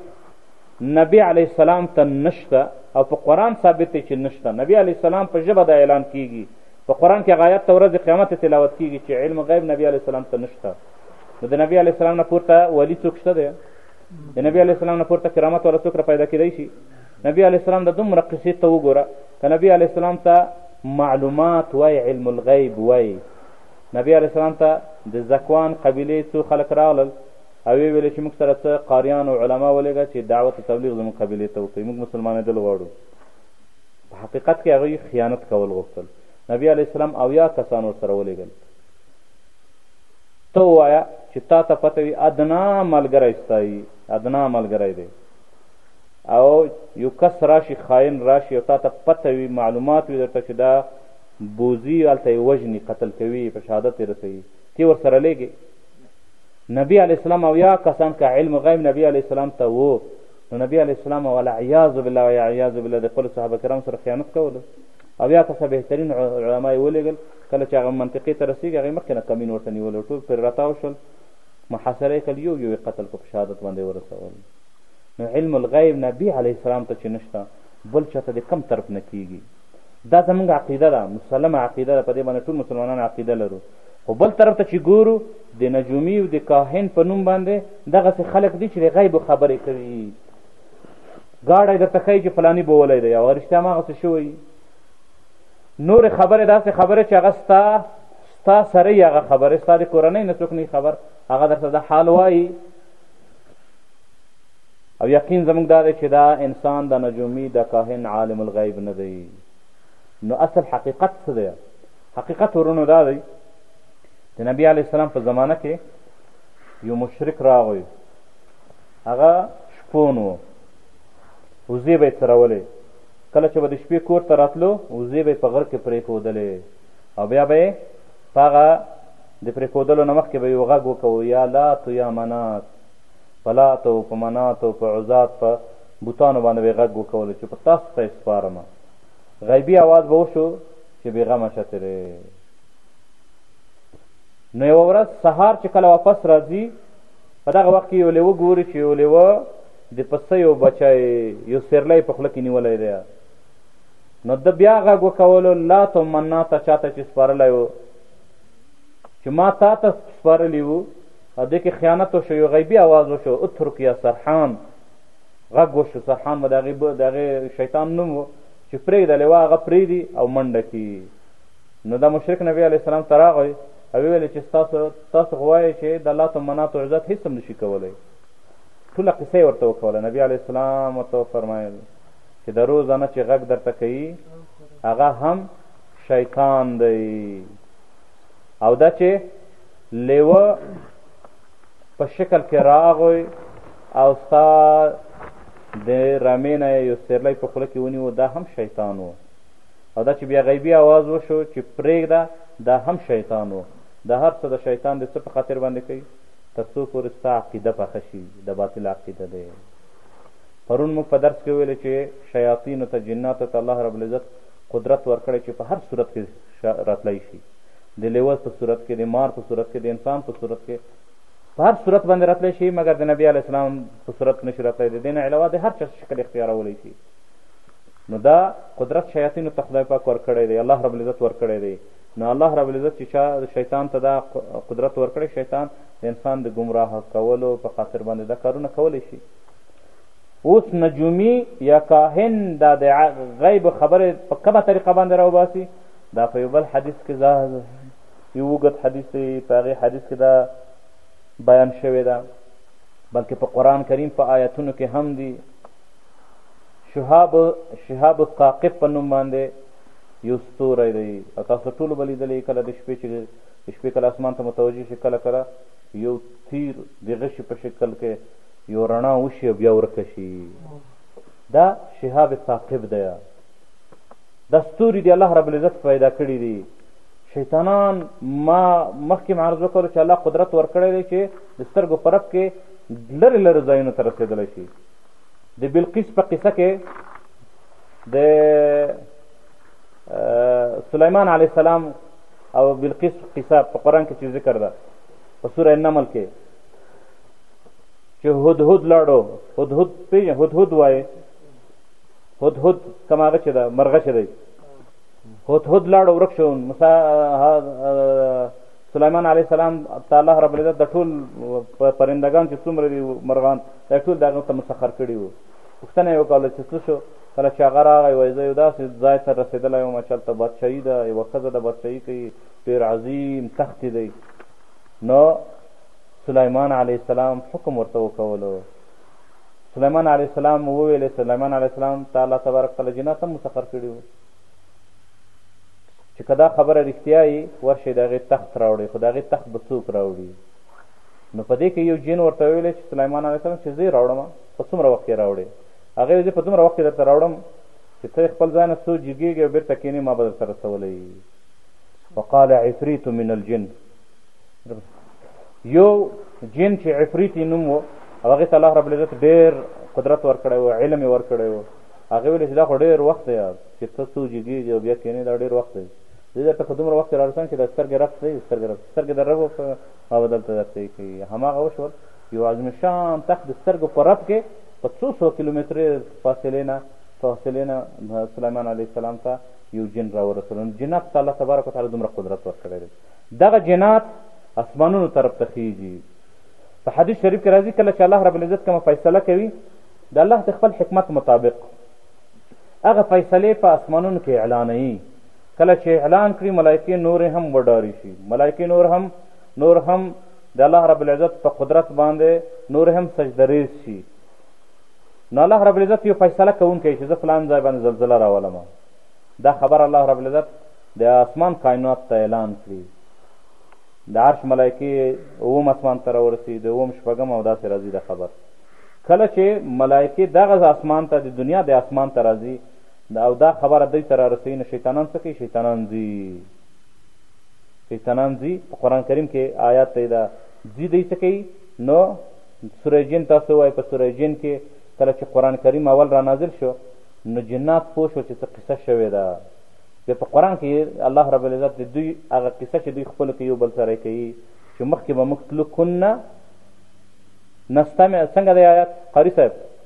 نبی علیه السلام ته نشته او په قرآن ثابت دی چې نشته نبی علیه السلام په ژبه دا اعلان کیږي په قرآن کې هغه آیات ته ورځې قیامت تلاوت کیږي چې علم غیب نبی علیه السلام ته نشته نو د نبی علیه السلام نه پورته ولی څوک شته دی د نبی علیه السلام نه پورته کرامت والا څوک را پیدا کېدای شي نبی علیه السلام د دومره قصې ته وګوره که نبی علیه السلام ته معلومات وای علم الغیب وای نبی علیه السلام ته د زکوان قبیلې څو خلک راغلل او ویې ویل چې موږ سره څه قاریان او علما ولېږه چې دعوت و تبلیغ زموږ قبیلې ته وکړي موږ مسلمانېدل غواړو په حقیقت کې هغوی خیانت کول غوښتل نبی علیه السلام اویا کسان ورسره ولېږل ته ووایه چې تا ته پته وي ادنا ملګری ستایي ادنا ملګری دی او یو کس راشي خاین راشي او تا ته پته وي معلومات وي درته چې دا بوزي هلته یې وژني قتل کوي په شهادت یې رسوي تی ورسره لیږې نبی علیه السلام او یا کسان که علم غیب نبی علیه السلام ته وو نو نبی علیه السلام ولا عیاذ بالله یا عیاذ بالله د خپلو صحابه کرام سره خیانت کولو او یا کسه بهترین علما یې ولېږل کله چې هغه منطقې ته رسېږي هغه یې مخکې نه کمین ورته نیولی و، ټول پرې راتاو شول، محاصره یې کړل، یو یو یې قتل کړ، په شهادت باندې یې ورسول. نو علم الغیب نبي علیه السلام ته چې نشته، بل چا ته د کم طرف نه کېږي. دا زموږ عقیده ده، مسلمه عقیده ده، په دې باندې ټول مسلمانان عقیده لرو. خو بل طرف ته چې ګورو د نجومي او د کاهن په نوم باندې دغسې خلک دي چې د غیبو خبرې کوي، ګاډی درته ښایي چې فلانی بولی دی او رښتیا هماغسې شوی نورې خبرې داسې خبرې چې هغه ستا ستا سره یې هغه خبرې ستا د کورنۍ نه څوک نه خبر هغه درته د حال وایي او یقین زموږ دا دی چې دا انسان د نجومي د کاهن عالم الغیب نه دی نو اصل حقیقت څه دی حقیقت ورونو دا دی د نبی علیه السلام په زمانه کې یو مشرک راغی هغه شپون و وزې به یې څرولې کله چې به د شپې کور ته راتلو وزې به یې په غره کې پرېښودلې او بیا به یې په هغه د پرېښودلو نه مخکې به یو غږ وکوو یا لات یا منات په لاتو په مناتو په عزات په بوتانو باندې به یې غږ وکولو چې په تاسو ته یې سپارم غیبي اواز به وشو چې بېغمه شه ترې نو یوه ورځ سهار چې کله واپس راځي په دغه وخت کې یو لیوه ګوري چې یو لیوه د پسه یو بچی یو سیرلی په خوله کې نیولی دی نو د بیا غږ وکولو لات او منا ته چا ته چې سپارلی و چې ما تا ته سپارلی وو او دې کې خیانت وشو یو غیبي اواز وشو اترک یا سرحان غږ وشو سرحان به د هغې شیطان نوم و چې پرېږده لیوه هغه پرېږدي او منډه کړي نو دا مشرک نبی علیه السلام ته راغی او ویل چې ستاسو تاسو خو وایئ چې د لات او منات او عزت هېڅ هم نشي کولی ټوله قصه یې ورته وکوله نبي علیه السلام ورته وفرمایل چې د روزانه چې غږ درته کوي هغه هم شیطان دی او دا چې لیوه په شکل کې راغی او ستا د رمې نه یو سیرلی په خوله کې ونیو دا هم شیطان و او دا چې بیا غیبي اواز وشو چې پرېږده دا هم شیطان و، دا هر څه د شیطان دی څه په خاطر باندې کوي؟ تر څو پورې ستا عقیده پخه شي د باطل عقیده دی. پرون موږ په درس کې ویلې چې شیاطینو ته جناتو ته الله رب العزت قدرت ورکړی چې په هر صورت کې راتلای شي د لیوه په صورت کې د مار په صورت کې د انسان په صورت کې په هر صورت باندې راتلی شي مګر د نبي علیه السلام په صورت نشي راتلی د دې نه علاوه د هر چا شکل اختیارولی شي نو دا قدرت شیاطینو ته خدای پاک ورکړی دی الله رب العزت ورکړی دی نو الله رب العزت چې چا شیطان ته دا قدرت ورکړی شیطان د انسان د ګمراه کولو په خاطر باندې دا کارونه کولی شي اوس نجومی یا کاهن دا د غیب خبره په کومه طریقه باندې راوباسي دا په یو بل حدیث کې دا یو اوږد حدیث دی په هغې حدیث کې دا بیان شوې ده بلکې په قرآن کریم په آیتونو کې هم دي شهاب شهاب الثاقب په نوم باندې یو ستوری دی او تاسو ټولو به لیدلی کله د شپې چې د شپې کله اسمان ته متوجه شي کله کله یو تیر د غشي په شکل کې یو رڼا وشي او بیا ورکه شي دا شهاب ثاقب دی دا ستوري دی الله رب العزت پیدا کړي دي شیطانان ما مخکې معرض وکړو چې الله قدرت ورکړی دی چې د سترګو پرب کې لرې لرې ځایونو ته رسېدلی شي د بلقیس په قصه کې د سلیمان علیه السلام او بلقیس قصه په قرآن کې چې ذکر ده په سوره نمل کې چې هدهد لاړو هدهد پېژنې هدهد وایي هدهد کوم هغه چې ده مرغه چې دی هدهد لاړو ورک شو موسی سلیمان علیه السلام تعالی رب العزت د ټول پرندګان چې څومره دي مرغان دا ټول دغه ته مسخر کړي وو پوښتنه یې وکوله چې څه شو کله چې هغه راغی وایي زه یو داسې ځای ته رسېدلی وم چې هلته بادشاهي ده یوه ښځه ده بادشاهي کوي ډېر عظیم تخت دی نو سلیمان علیه السلام حکم ورته وکولو سلیمان علیه السلام وویلې سلیمان علیه السلام ته الله تبارک تعالی جنات هم مسخر کړي وو چې که دا خبره رښتیا یي ورشئ د هغې تخت راوړئ خو د هغې تخت به څوک راوړي نو په دې کې یو جن ورته ویلې چې سلیمان علیه السلام چې زه راوړم په څومره وخت کې راوړې هغه زه په دومره وخت کې درته راوړم چې ته خپل ځای نه څو جګېږې او بېرته کېنې ما به درته رسولی فقال عفریت من الجن یو جن چې عفریت یې نوم و او هغې ته الله رب العزت ډېر قدرت ورکړی و علم یې ورکړی و هغې ویلې چې دا خو ډېر وخت دی چې ته څو جګېږې او بیا کېنې دا ډېر وخت دی زه درته په دومره وخت کې رارسم چې دا سترګې رپ کړئ، سترګې رپ، سترګې د ربو په ما به دلته در صحیح کړي. هماغه وشول، یو عظیم شان تخت د سترګو په رپ کې په څو سوه کیلومترې فاصلې نه فاصلې نه سلیمان علیه السلام ته یو جن راورسولو. نو جنات ته الله تبارک وتعالی دومره قدرت ورکړی دی. دغه جنات اسمانونو ته رپته خیږي. په حدیث شریف کې راځي کله چې الله رب العزت کومه فیصله کوي د الله د خپل حکمت مطابق هغه فیصلې په اسمانونو کې اعلانوي کله چې اعلان کړي ملایکې نورې هم وډاري شي ملایکې نور هم نور هم د الله رب العزت په قدرت باندې نور هم سجدریز شي نو الله رب العزت یو فیصله کوونکی چې زه فلان ځای باندې زلزله راولم دا خبر الله رب العزت د آسمان کائنات ته اعلان کړي د عرش ملایکې اوم اسمان ته راورسي د اوم شپږم او داسې راځي د خبر کله چې ملایکې دغه آسمان ته د دنیا د آسمان ته راځي د او دا خبره دوی ته را رسوي نو شیطانان څه کوي شیطانان ځي شیطانان ځي په قران کریم کې آیات دی دا ځي دوی څه کوي نو سوره جن تاسو وای په سوره جن کې کله چې قران کریم اول را نازل شو نو جنات پوه شو چې څه قصه شوې ده بیا په قران کې الله رب العزت د دوی هغه قصه چې دوی خپل کې یو بل سره کوي چې مخکې به موږ تلو کنه نستمع څنګه دی آیات قاری صاحب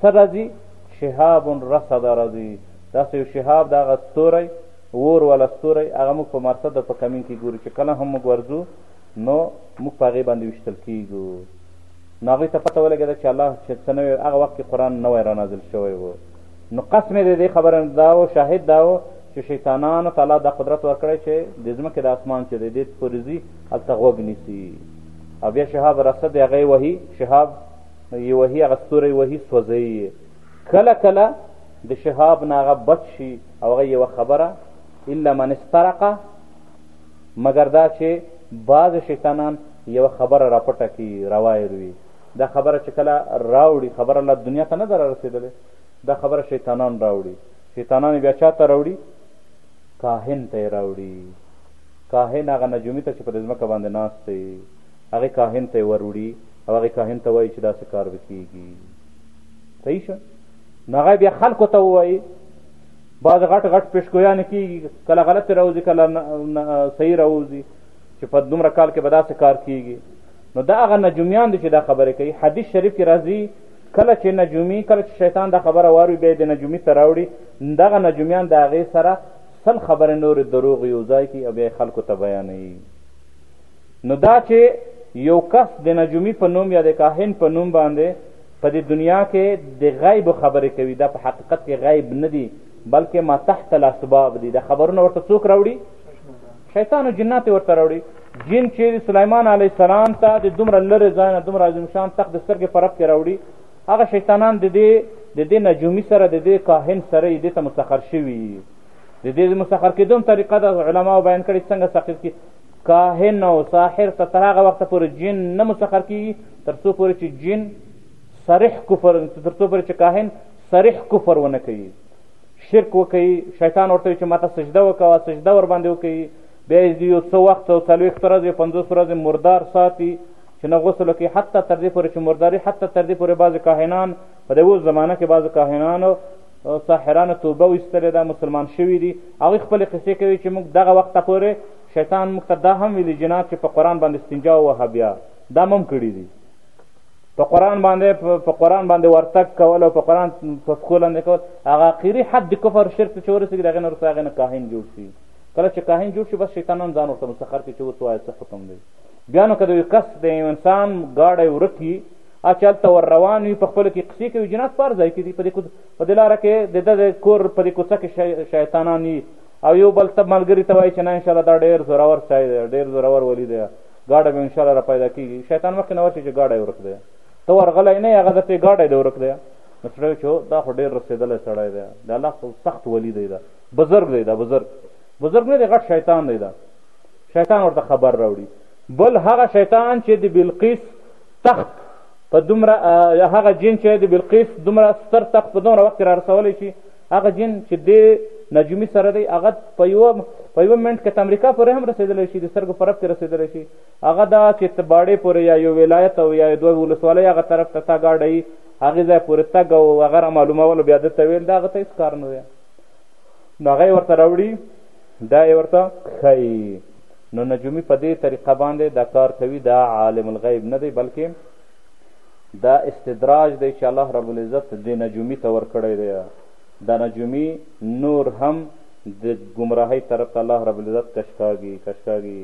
څه راځي شهاب رصد راځي داسې یو شهاب د هغه ستوری اور والا ستوری هغه موږ په مرصد او په کمین کې ګورو چې کله هم موږ ورځو نو موږ په هغې باندې ویشتل کیږو نو هغوی ته پته ولګېده چې الله چې څه نوی هغه وخت کې قرآن نوی رانازل شوی و نو قسم یې د دې خبره دا و شاهد دا و چې شیطانانو ته الله دا قدرت ورکړی چې د ځمکې د اسمان چې دی دې پورې ځي هلته غوږ نیسي او بیا شهاب رصد هغه وهي شهاب نو یې وهي هغه ستوری وهي سوځوي یې کله کله د شهاب نه هغه بچ شي او هغه یوه خبره الا من استرقه مګر دا چې بعض شیطانان یو خبره راپټه کی روایل وي دا خبره چې کله راوړي خبره لا دنیا ته نه ده رارسېدلې دا خبره شیطانان راوړي شیطانان بیا چا ته راوړي کاهن ته یې راوړي کاهن هغه نجومي ته چې په د ځمکه باندې ناست دی هغه کاهن ته یې ور وړي او هغه کاهن ته وایي چې داسې کار به کېږي. صحیح شو؟ نو هغه بیا خلکو ته ووایي بعضې غټ غټ پیشګویانې کېږي کله غلطې راوځي کله صحیح راوځي چې په دومره کال کې به داسې کار کېږي نو دا هغه نجومیان دي چې دا خبرې کوي حدیث شریف کې راځي کله چې نجومي کله چې شیطان دا خبره واروي بیا د نجومي ته راوړي دغه نجومیان د هغې سره سل خبرې نورې دروغ یو ځای کړي او بیا خلکو ته بیانوي نو دا چې یو کس د نجومي په نوم یا د کاهن په نوم باندې په دې دنیا کې د غیب خبرې کوي دا په حقیقت کې غیب نه دي بلکې ما تحت الاسباب دي دا خبرونه ورته څوک راوړي شیطان او جنات ورته راوړي جن چې سلیمان علیه السلام ته د دومره لرې ځای نه دومره عظیم شان تخت د سترګې په رب کې راوړي هغه شیطانان د دې د دې نجومي سره د دې کاهن سره یې دې ته مسخر شوي د دې مسخر کېدو هم طریقه د علماو بیان کړې څنګه سقیل کې کاهن او ساحر ته تر هغه وخته پورې جن نه مسخر کېږي تر څو پورې چې جن صریح کفر تر څو پورې چې کاهن صریح کفر ونه کوي شرک وکوي شیطان ورته چې ماته سجده وکوه سجده ورباندې وکوي بیا یې یو څه وخت او څلوېښت ورځې پنځوس ورځې مردار ساتي چې نه غسل کوي حتی تر دې پورې چې مرداري حتی تر دې پورې بعضې کاهنان په دې اوس زمانه کې بعضې کاهنانو ساحرانو توبه ویستلې ده مسلمان شوي دي هغوی خپلې قصې کوي چې موږ دغه وخته پورې شیطان موږ ته دا هم ویلي جنات چې په قرآن باندې استنجا ووهه بیا دا هم کړي دي په قرآن باندې په قرآن باندې ورتګ کول او په قرآن په پښو لاندې کول هغه اخري حد د کفر شرک ته چې ورسېږي د هغې نه وروسته هغې نه کاهن جوړ شي کله چې کاهن جوړ شي بس شیطانان ځان ورته مسخر کړي چې اوس وایه څه حکم دی بیا نو که د یو کس د انسان ګاډی ورک چې هلته ور روان وي په خپلو کې قصې کوي جنات په هر ځای کې دي په دې لاره کې د ده د کور په دې کوڅه کې شیطانان دي او یو بل ته ملګري ته وایي چې نه انشاءالله دا ډېر زورور چای دی ډېر زورور ولي دی ګاډی به انشاءالله را پیدا کېږي شیطان مخکې نه ورشي چې ګاډی ورک دی ته ورغلی نه یې هغه درته ګاډی دی ورک دی نو سړی چې دا خو ډېر رسېدلی سړی دی د الله سخت ولي دی دا بزرګ دی دا بزرګ بزرګ نه دی غټ شیطان دی دا شیطان ورته خبر راوړي بل هغه شیطان چې د بلقیس تخت په دومره یا هغه جن چې د بلقیس دومره ستر تخت په دومره وخت کې را رسولی شي هغه جن چې د نجومي سره دی هغه په یوه په یوه منټ کې امریکا پورې هم رسېدلی شي د سترګو په رب کې رسېدلی شي هغه دا چې ته باړې پورې یا یو ولایت او یا دوه ولسوالۍ هغه طرف ته تا ګاډه یي هغې ځای پورې تګ او هغه را معلومولو بیا ده ته ویل دا هغه ته هېڅ کار نه دی نو هغه یې ورته راوړي دا یې ورته ښایي نو نجومی په دې طریقه باندې دا کار کوي دا عالم الغیب نه دی بلکې دا استدراج دی چې الله رب العزت د نجومی ته ورکړی دی دا نجومی نور هم د ګمراهۍ طرف ته الله رب العزت کشکاږي کشکاږي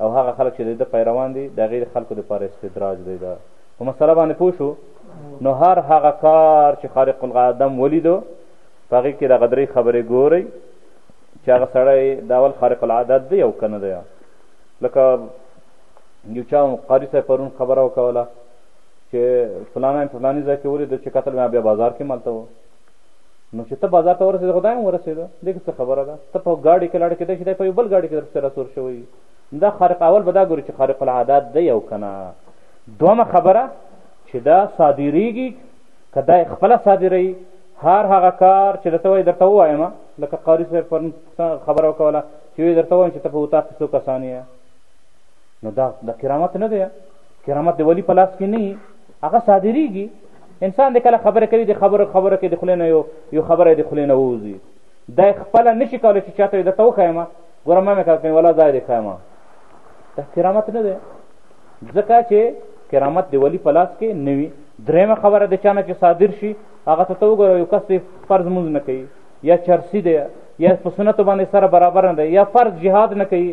او هغه خلک چې د ده پیروان دي د هغې د خلکو دپاره استدراج دی دا په مسله باندې پوه شو نو هر هغه کار چې خارق العادم ولیدو په هغې کې دغه درې خبرې ګورئ چې هغه سړی دا ول خارق العادت دی او که نه دی لکه یو چا قاري صاحب پرون خبره وکوله چې فلانه په فلاني ځای کې ولید چې قتل بیا بازار کې مالته و نو چې ته بازار ته ورسېده خو دا هم ورسېده دې کې څه خبره ده ته په ګاډي کې لاړې کېدای شي دی په یو بل ګاډي کې درپسې راسور شوی دا خارق اول به دا ګوري چې خارق العادات دی او که نه دومه خبره چې دا صادریږي که دا یې خپله صادروي هر هغه کار چې درته وایي درته ووایم لکه قاري صاحب پرون خبره وکوله چې وایي درته وایم چې ته په اتاق کې څو کسان یې نو دا د کرامت نه دی کرامت د ولي په لاس کې نه وي هغه صادرېږي انسان د کله خبره کوي د خبرو خبره کې د خولې نه یو یو خبره یې د خولې نه ووځي دا یې خپله نه شي کولی چې چا ته یې درته وښایم ګوره مه مې کار کوي ولا ځای دې ښایم دا کرامت نه دی ځکه چې کرامت د ولی په لاس کې نه وي درېیمه خبره د چا نه چې صادر شي هغه ته ته وګوره یو کس فرض مونځ نه کوي یا چرسی دی یا په سنتو باندې سره برابر نه دی یا فرض جهاد نه کوي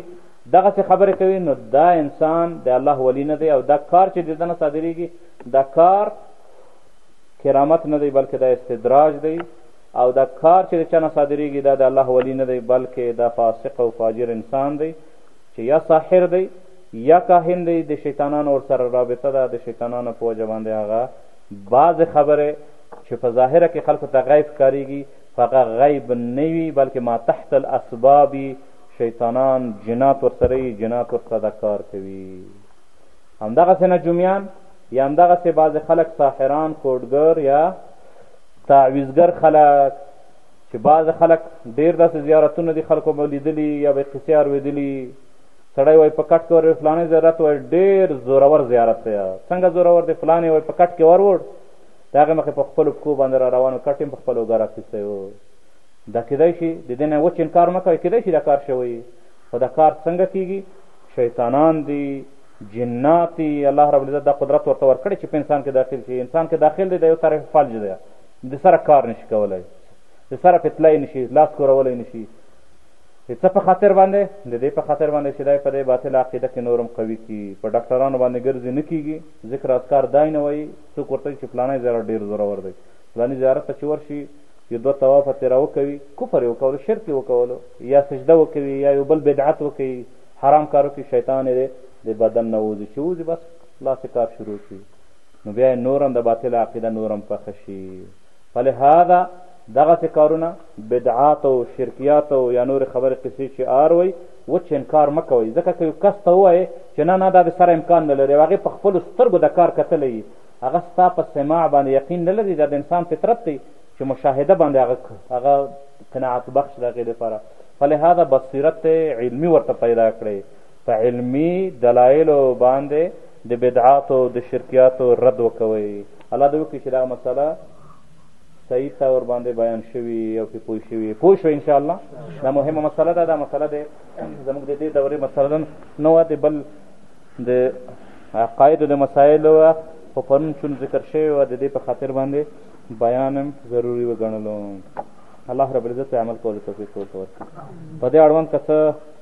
دغسې خبرې کوي نو دا انسان د الله ولی نه دی او دا کار چې د ده نه صادرېږي دا کار کرامت نه دی بلکې دا استدراج دی او دا کار چې د چا نه صادرېږي دا د الله ولی نه دی بلکې دا فاسق او فاجر انسان دی چې یا ساحر دی یا کاهن دی د شیطانانو ورسره رابطه ده د شیطانانو په وجه باندې هغه بعضې خبرې چې په ظاهره کې خلکو ته غیب ښکاریږي خو هغه غیب نه وي بلکې ما تحت الاسباب شیطانان جنات ورسره یي جنات ورسره دا کار کوي همدغسې نجومیان یا همدغسې بعضې خلک ساحران کوډګر یا تعویزګر خلک چې بعضې خلک ډېر داسې زیارتونه دي خلکو به لیدلي یا به یې قصې اورېدلي سړی وایي په کټ کې ور فلانی زیارت وایي ډېر زورور زیارت دی څنګه زورور دی فلانی وایي په کټ کې ور وړ د هغې مخې په خپلو پښو باندې را روانو کټ هم په خپل اوږه راخیستی و دا کېدای شي د دې نه وچ انکار مه کوئ کېدای شي دا کار شوی خو دا کار څنګه کېږي شیطانان دي جنات دي الله رب العزت دا قدرت ورته ورکړی چې په انسان کې داخل شي انسان کې داخل دی دا یو طرف فلج دی د سره کار نشي کولای د سره پتلای نشي لاس کورولای نشي د څه په خاطر باندې د دې په خاطر باندې چې دی په دې باطله عقیده کې نور هم قوي کیږي په ډاکټرانو باندې ګرځي نه کیږي ذکر اذکار دای نه وایي څوک ورته وایي چې فلانی زیارت ډېر زورور دی فلانی زیارت ته چې ورشي یو دوه طوافه ترې راوکوي کفر یې وکولو شرک یې وکولو یا سجده وکوي یا یو بل بدعت وکوي حرام کار وکړي شیطان یې د بدن نه ووځي چې ووځي بس لاس کار شروع کړي نو بیا یې نورم د باطله عقیده نورم پخه شي فلهذا دغسې کارونه بدعات او شرکیات او یا نورې خبرې قصې چې آروئ وچ انکار مه کوئ ځکه که یو کس ته ووایې چې نه نه دا د سره امکان نه لري او هغې په خپلو سترګو د کار کتلی یي هغه ستا په سماع باندې یقین نه لري دا د انسان فطرت دی چې مشاهده باندې هغه هغه قناعت بخش د هغې دپاره فلهذا بصیرت علمي ورته پیدا کړئ په علمي دلایلو باندې د بدعاتو او د شرکیاتو رد وکوئ الله دې وکړي چې دغه مسله صحیح طور باندې بیان شوي او پرې پوه شوي پوه شوي انشاءالله دا مهمه مسله ده دا مسله دی زموږ د دې دورې مسله نه وه د بل د عقایدو د مسایلو وه خو پرون چون ذکر شوی وه د دې په خاطر باندې بیان هم ضروري وګڼلو الله رب العزت عمل کولو توفیق ورته ورکړي په دې اړوند که څه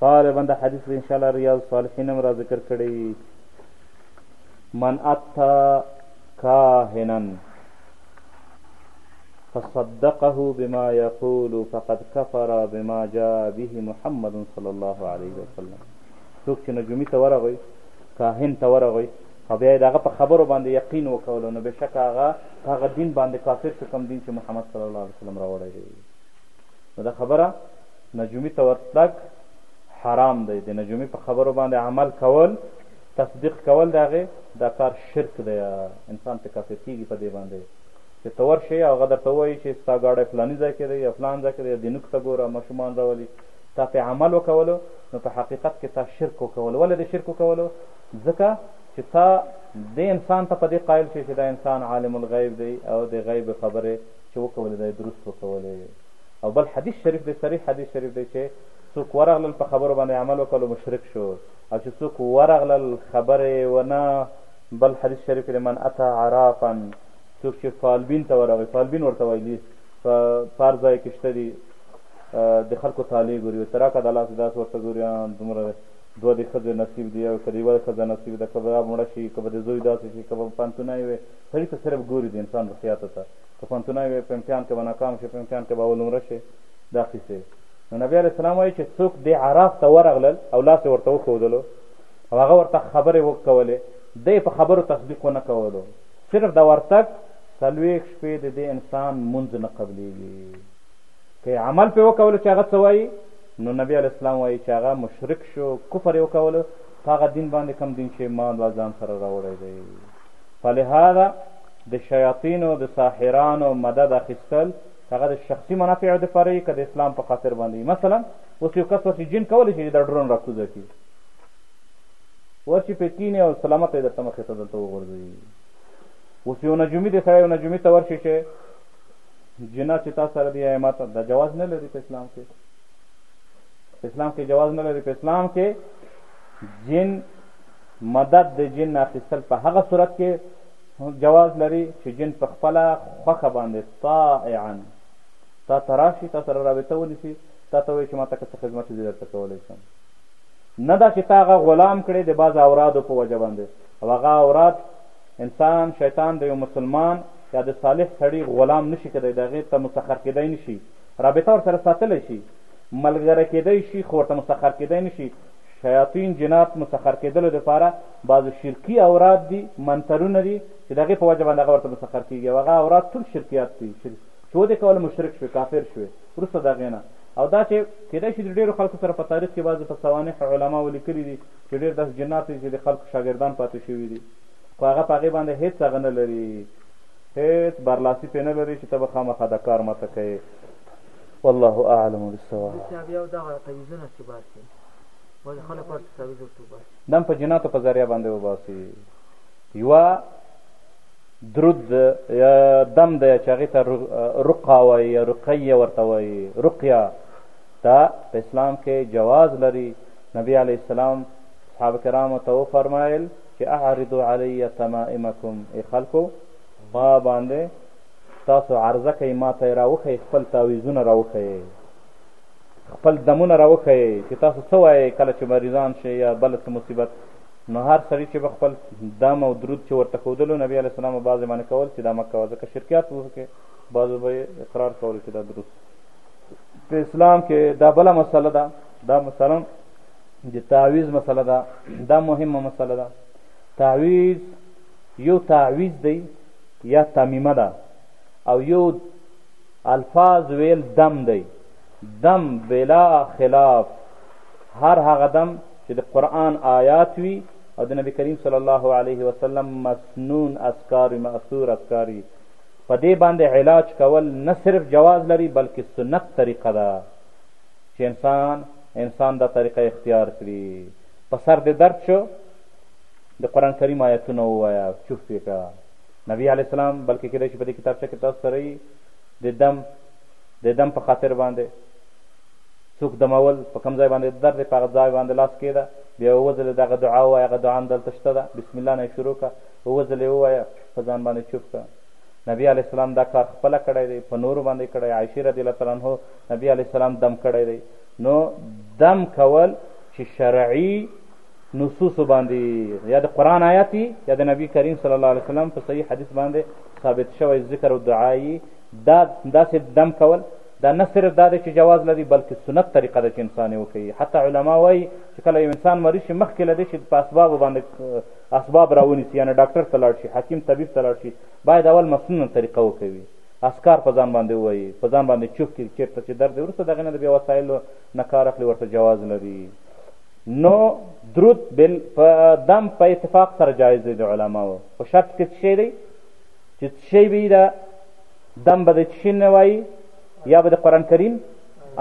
طالبا د حدیث به انشاءالله ریاض صالحین هم را ذکر کړی وي من اتا کاهنا فصدقه بما یقول فقد کفر بما جاء به محمد صلی الله علیه وسلم څوک چې نجومي ته ورغوي کاهن ته ورغوي او بیا یې د هغه په خبرو باندې یقین وکولو نو بېشکه هغه په هغه دین باندې کافر شو کوم دین چې محمد صلی الله علیه وسلم راوړی دی نو دا خبره نجومی ته ورتلګ حرام دی د نجومی په خبرو باندې عمل کول تصدیق کول د هغې دا کار شرک دی انسان په کافر کیږي په دې باندې چې ته ورشې او هغه درته ووایي چې ستا ګاډی فلاني ځای کې دی یا فلان ځای کې دی دینوک ته ګوره ماشومان راولي تا په عمل وکولو نو په حقیقت کې تا شرک وکولو ولې د شرک وکولو ځکه چې تا دې انسان ته په دې قایل شې چې دا انسان عالم الغیب دی او د غیب خبرې چې وکولې دا یې درست وکولې او بل حدیث شریف دی صریح حدیث شریف دی چې څوک ورغلل په خبرو باندې عمل وکړو مشرک شو او چې څوک ورغلل خبرې ونه بل حدیث شریف کې من اتا عرافا څوک چې فالبین ته ورغی فالبین ورته ویلي په پار ځای کې شته دي د خلکو تالې ګوري ورته راکړه د لاسې داسې ورته ګوري دومره دوه د ښځې نصیب دی او که د یوه ښځه نصیب ده که به دا مړه شي که به د زوی داسې شي که به پنتونی وي سړي ته صرف ګوري د انسان روحیاتو ته که په انتونای وې په امتحان کې به ناکام شې په امتحان کې به اول نمره شې دا قصې نو نبی علیه السلام وایي چې څوک دې عراف ته ورغلل او لاس یې ورته وښودلو او هغه ورته خبرې وکولې دی په خبرو تصدیق ونه کولو صرف د ورتګ څلوېښت شپې د دې انسان مونځ نه قبلېږي که یې عمل پرې وکولو چې هغه څه وایي نو نبی علیه السلام وایي چې هغه مشرک شو کفر یې وکولو په هغه دین باندې کوم دین چې ما له ځان سره راوړی دی فلهذا د شیاطینو د ساحرانو مدد اخیستل هغه د شخصي منافعو دپاره وي که د اسلام په خاطر باندې مثلا اوس یو کس ورشي جن کولی شي چې دا ډرون راکوزه کړي ورشي پرې کینې او سلامت یې درته مخې ته دلته وغورځوي اوس یو نجومي دی سړی یو نجومي ته ورشي چې جنات چې تا سره دي یا ما ته دا جواز نه لري په اسلام کې په اسلام کې جواز نه لري په اسلام کې جن مدد د جن اخیستل په هغه صورت کې جواز لري چې جن په خپله خوښه باندې طائعا تا ته راشي تا سره رابطه ونیسي تا ته وایي چې ما ته که څه خدمت دي درته کولی شم نه دا چې تا هغه غلام کړې د بعض اورادو په وجه باندې او هغه اوراد انسان شیطان د یو مسلمان یا د صالح سړي غلام نشي کېدای د هغې ته مسخر کېدای نشي رابطه ورسره ساتلی شي ملګری کېدای شي خو ورته مسخر کېدای نشي شیاطین جنات مسخر کېدلو لپاره بعضو شرکي اوراد دي، منترونه دي چې د هغې په وجه باندې هغه ورته مسخر کېږي او هغه اوراد ټول شرکیات دي چې چې ودې کول مشرک شوې، کافر شوې وروسته د هغې نه او دا چې کېدای شي د ډېرو خلکو سره په تاریخ کې بعضو په سوانح علماوو لیکلي دي چې ډېر داسې جنات دي چې د خلکو شاګردان پاتې شوي دي خو هغه په هغې باندې هېڅ هغه نه لري هېڅ برلاسي پرې نه لري چې ته به خامخا دا کار ماته کوې. والله اعلم بالصواب بیا دغه تعویذونه سی باسي ولې خلک ورته تعویذ ورته باسي دم په جناتو په ذریعہ باندې وباسي یوا درود یا دم د چاغې ته رقا وایي یا رقیه ورته وایي رقیه دا په اسلام کې جواز لري نبی علیه السلام صحابه کرامو ته وفرمایل چې اعرضو علی تمائمکم ای خلکو ما باندې تاسو عرضه کوي ماته یې راوښیئ خپل تعویزونه راوښیئ خپل دمونه راوښیئ چې تاسو څه وایئ کله چې مریضان شئ یا بل څه مصیبت نو هر سړي چې به خپل دم او درود چې ورته ښودلو نبي علیه السلام به بعضې منع کول چې دا مه کوه ځکه شرکیات به وکړې بعضو به یې اقرار کولو چې دا درست په اسلام کې دا بله مسله ده دا مثلا د تعویز مسله ده دا مهمه مسله ده تعویز یو تعویز دی یا تمیمه ده او یو الفاظ ویل دم دی دم بلا خلاف هر هغه دم چې د قرآن آیات وي او د نبی کریم صلی الله علیه وسلم مسنون اسکار وي مأثور اسکار وي په دې باندې علاج کول نه صرف جواز لري بلکې سنت طریقه ده چې انسان انسان دا طریقه اختیار کړي په سر دې درد شو د قرآن کریم آیتونه ووایه چوف یې کړه نبی علیه السلام بلکې کېدای شي په دې کتابچه کې تاسو سره یي د دم د دم په خاطر باندې څوک دمول په کوم ځای باندې درد دی په هغه ځای باندې لاس کېده بیا اووه ځلې دغه دعا ووایه هغه دعا هم دلته شته ده بسم الله نه یې شروع کړه اووه ځلې ووایه په ځان باندې چوپ کړه نبی علیه السلام دا کار خپله کړی دی په نورو باندې کړی عایشې رضی الله تعالی عنه نبی علیه السلام دم کړی دی نو دم کول چې شرعي نصوصو باندې یا د قرآن آیات یا د نبی کریم صلی الله علیه وسلم په صحیح حدیث باندې ثابت شوی ذکر او دعایي دا داسې دم کول دا نه صرف دا دی چې جواز لري بلکې سنت طریقه ده چې انسان یې وکوي حتی علما وایي چې کله یو انسان مریض شي مخکې له دې چې په اسبابو باندې اسباب راونیسي یعنې ډاکټر ته لاړ شي حکیم طبیب ته لاړ شي باید اول مسنونه طریقه وکوي اسکار په ځان باندې ووایي په ځان باندې چوف کړي چېرته چې درد یې وروسته دغې نه د بیا وسایلو نه کار اخلي ورته جواز لري نو درود بل په دم په اتفاق سره جایز دی د علماو خو شرط کې څه شی دی چې څه شی وي د دم به د څه شي نه وایي یا به د قرآن کریم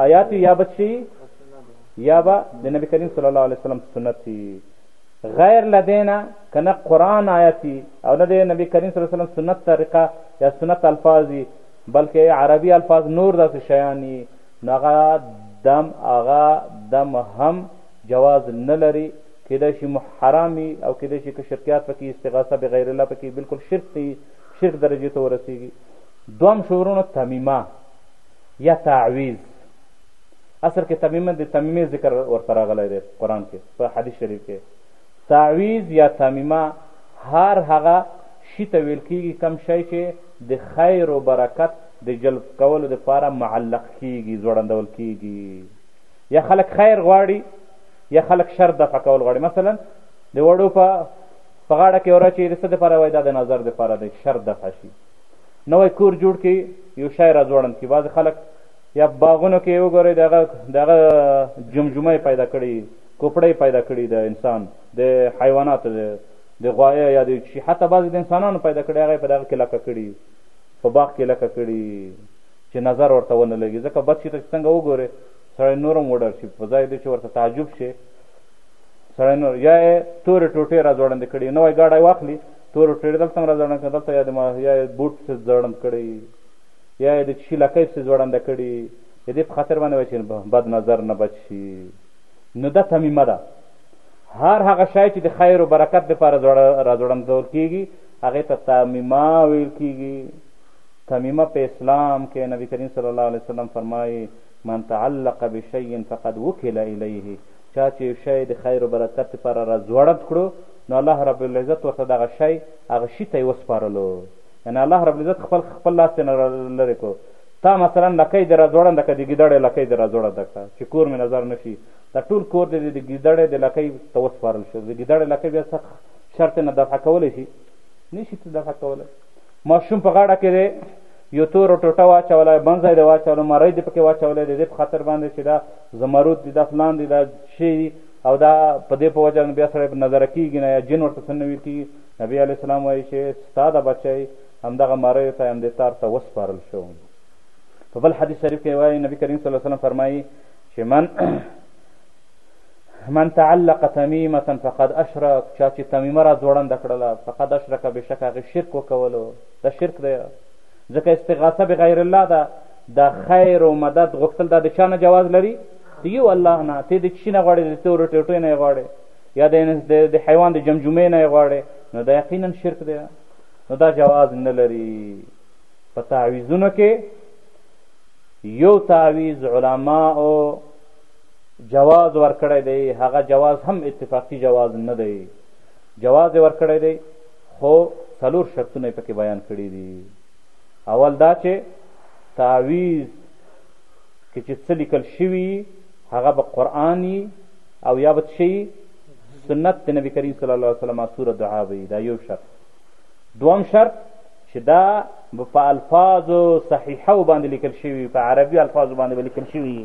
آیات یا به څه یا به د نبی کریم صلی الله علیه وسلم سنت غیر لدینا کنه قرآن آیاتی او نه د نبی کریم صلی الله علیه وسلم سنت طریقه یا سنت الفاظ بلکې عربي الفاظ نور داسې شیان نو هغه دم هغه دم هم جواز نه لري کېدای شي حرام وي او کېدای شي که شرکیات پکې استغاثه بغیر الله پکې بالکل شرک ته شرک درجې ته ورسېږي دوم شورونو تمیمه یا تعویز اصل کې تمیمه د تمیمه ذکر ورته راغلی دی قرآن کې په حدیث شریف کې تعویز یا تمیمه هر هغه شي ته ویل کېږي کوم شی چې د خیر او برکت د جلب کولو لپاره معلق کیږي، ځوړندول کیږي. یا خلک خیر غواړي یا خلک شر دفع کول غواړي. مثلا د وړو په په غاړه کې اوره چې د څه لپاره وایي دا د نظر لپاره دی چې شر دفع شي. نوی کور جوړ کړي یو شی را ځوړند کړي. بعضې خلک یا باغونو کې وګورئ د هغه د هغه جمجمه یې پیدا کړې کوپړۍ پیدا کړي د انسان د حیواناتو د د غوايا یا د چی حتی بعضې د انسانانو پیدا کړي هغه په دغه کې لکه کړي په باغ کې لکه کړي چې نظر ورته ونه لګي ځکه بد شي ته چې څنګه وګورې سړی نورم وډر شي په ځای دی چې ورته تعجب شي سړی نور یا یې تورې ټوټې را ځوړندې کړي نوی ګاډی واخلي تورې ټوټې دلته هم را ځوړند کړي دلته یا د یا یې بوټ پسې ځوړند کړي یا یې د چشي لکۍ پسې ځوړنده کړي د دې په خاطر باندې وایي چې بد نظر نه بچ شي نو دا تمیمه ده هر هغه شی چې د خیر او برکت لپاره راځوړندول کیږي هغه ته تمیمه ویل کیږي تمیمه په اسلام کې نبی کریم صلی الله علیه وسلم فرمایي من تعلق بشیء فقد وکل الیه چا چې یو شی د خیر او برکت لپاره راځوړند کړو نو الله رب العزت ورته دغه شی هغه شي ته یې وسپارلو یعنې الله رب العزت خپل خپل لاس ترې لرې کړو تا مثلا لکۍ دې راځوړنده کړه د ګیدړې لکۍ دې راځوړنده کړه چې کور مې نظر نه شي دا ټول کور دې د ګیدړې د لکۍ ته وسپارل شو د ګیدړې لکۍ بیا څه شرط نه دفع کولی شي نشي څه دفع کولی ماشوم په غاړه کې دی یو تور ټوټه واچوله بنځی دی واچوله مرۍ دې پکې واچولی د دې په خاطر باندې چې دا زمرود دي دا فلان دي دا شی دي او دا په دې په وجه بیا سړی په نظره کېږي نه یا جن ورته څه نه ویل کېږي نبي علیه السلام وایي چې ستا دا بچی همدغه مریو ته همدې تار ته وسپارل شو په بل حدیث شریف کې وایي نبي کریم صلی الله علیه وسلم فرمایي چې من من تعلق تمیمه فقد اشرک چا چې تمیمه را ځوړنده کړله فقد اشرک بېشک هغې شرک وکولو دا شرک دی ځکه استغاثه بغیر الله ده دا خیر و مدد غوښتل دا د چا نه جواز لري د یو الله نه ته د چی نه غواړې د تورو ټوټې نه یې غواړې یا د حیوان د جمجمې نه یې غواړې نو دا یقینا شرک دی نو دا جواز نه لري په تعویزونو کې یو تعویز علماو جواز ورکړی دی هغه جواز هم اتفاقی جواز نه دی جواز یې ورکړی دی خو څلور شرطونه یې پکې بیان کړي دي اول دا چې تعویز کې چې څه لیکل شوي هغه به قرآن او یا به څه سنت د نبی کریم صلی الله علیه وسلم سوره دعا وي دا یو شرط دوم شرط چې دا به په الفاظو صحیحه باندې لیکل شوي په عربي الفاظو باندې به لیکل شوي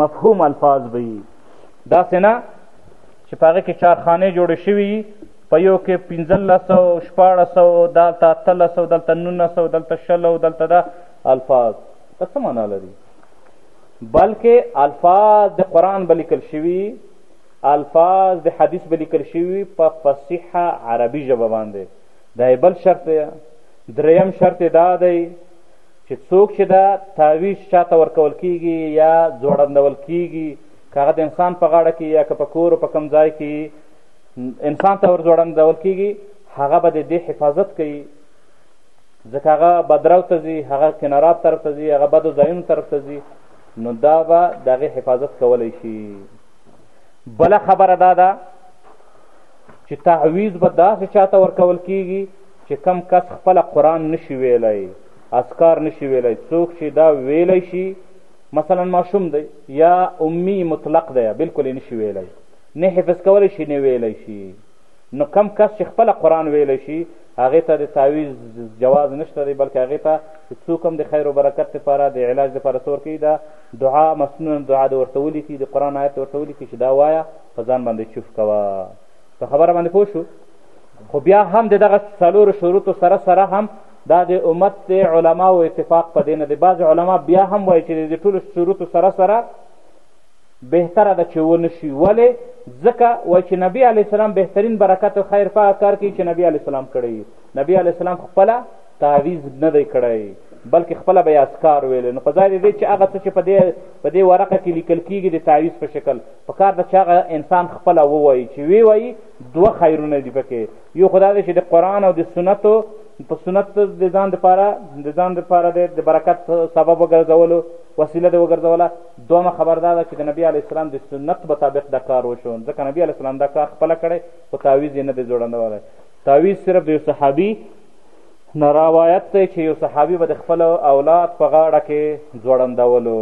مفهوم الفاظ به وي داسې نه چې په هغه کې چارخانې جوړې شوي په یو کې پنځلس او شپاړس او دلته اتلس او دلته نولس او دلته شل او دلته دا الفاظ دا څه معنا لري بلکې الفاظ د قرآن به لیکل شوي الفاظ د حدیث به لیکل شوي په فصیحه عربي ژبه باندې دا بل شرط دی دریم شرط دا دی چې څوک چې دا تعویز چاته ورکول کیږي یا ځوړندول کیږي که هغه د انسان په غاړه کې یا که په کور په کم ځای کې انسان ته ور ځوړندول کیږي هغه به د دې حفاظت کوي ځکه هغه بدرو ته ځي هغه کنراب طرف ته ځي هغه بدو ځایونو طرف ته ځي نو دا به د هغې حفاظت کولی شي بله خبره دا ده چې تعویز به داسې چاته ورکول کیږي چې کم کس خپله قرآن نشي ویلی اسکار نشي ویلی څوک چې دا ویلی شي مثلا ماشوم دی یا امی مطلق دی بلکل یې نشي ویلی نه حفظ کولی شي نه ویلی شي نو کم کس چې خپله قرآن ویلی شي هغې ته د تعویز جواز نشته دی بلکې هغې ته چې څوک هم د خیر و برکت لپاره د علاج لپاره څه ورکوي دا دعا مسنونه دعا د ورته ولیکي د قرآن آیت ورته ولیکي چې دا وایه په ځان باندې چوف کوه په خبره باندې پوه شو خو بیا هم د دغه څلورو شروطو سره سره هم دا د امت د علماو اتفاق په دې نه دی بعضې علما بیا هم وایي چې د ټولو شروطو سره سره بهتره ده چې ونه شي ولې ځکه وایي چې نبی علیه السلام بهترین برکت او خیر په کار کوي چې نبی علیه السلام کړی نبی علیه السلام خپله تعویز نه دی کړی بلکې خپله به یې اذکار ویلی نو په ځای د دې چې هغه څه چې په دې په دې ورقه کې لیکل کیږي د تعویز په شکل په کار ده چې هغه انسان خپله ووایي چې وی وایي دوه خیرونه دي پکې یو خو دا دی چې د قرآن او د سنتو په سنت د ځان دپاره د ځان دپاره دی د برکت سبب وګرځولو وسیله دی وګرځوله دومه خبر دا ده چې د نبي علیه السلام د سنت مطابق دا کار وشو ځکه نبي علیه السلام دا کار خپله کړی خو تعویز یې نه دی ځوړندولی تعویز صرف د یو صحابي نه روایت دی چې یو صحابي به د خپل اولاد په غاړه کې ځوړندولو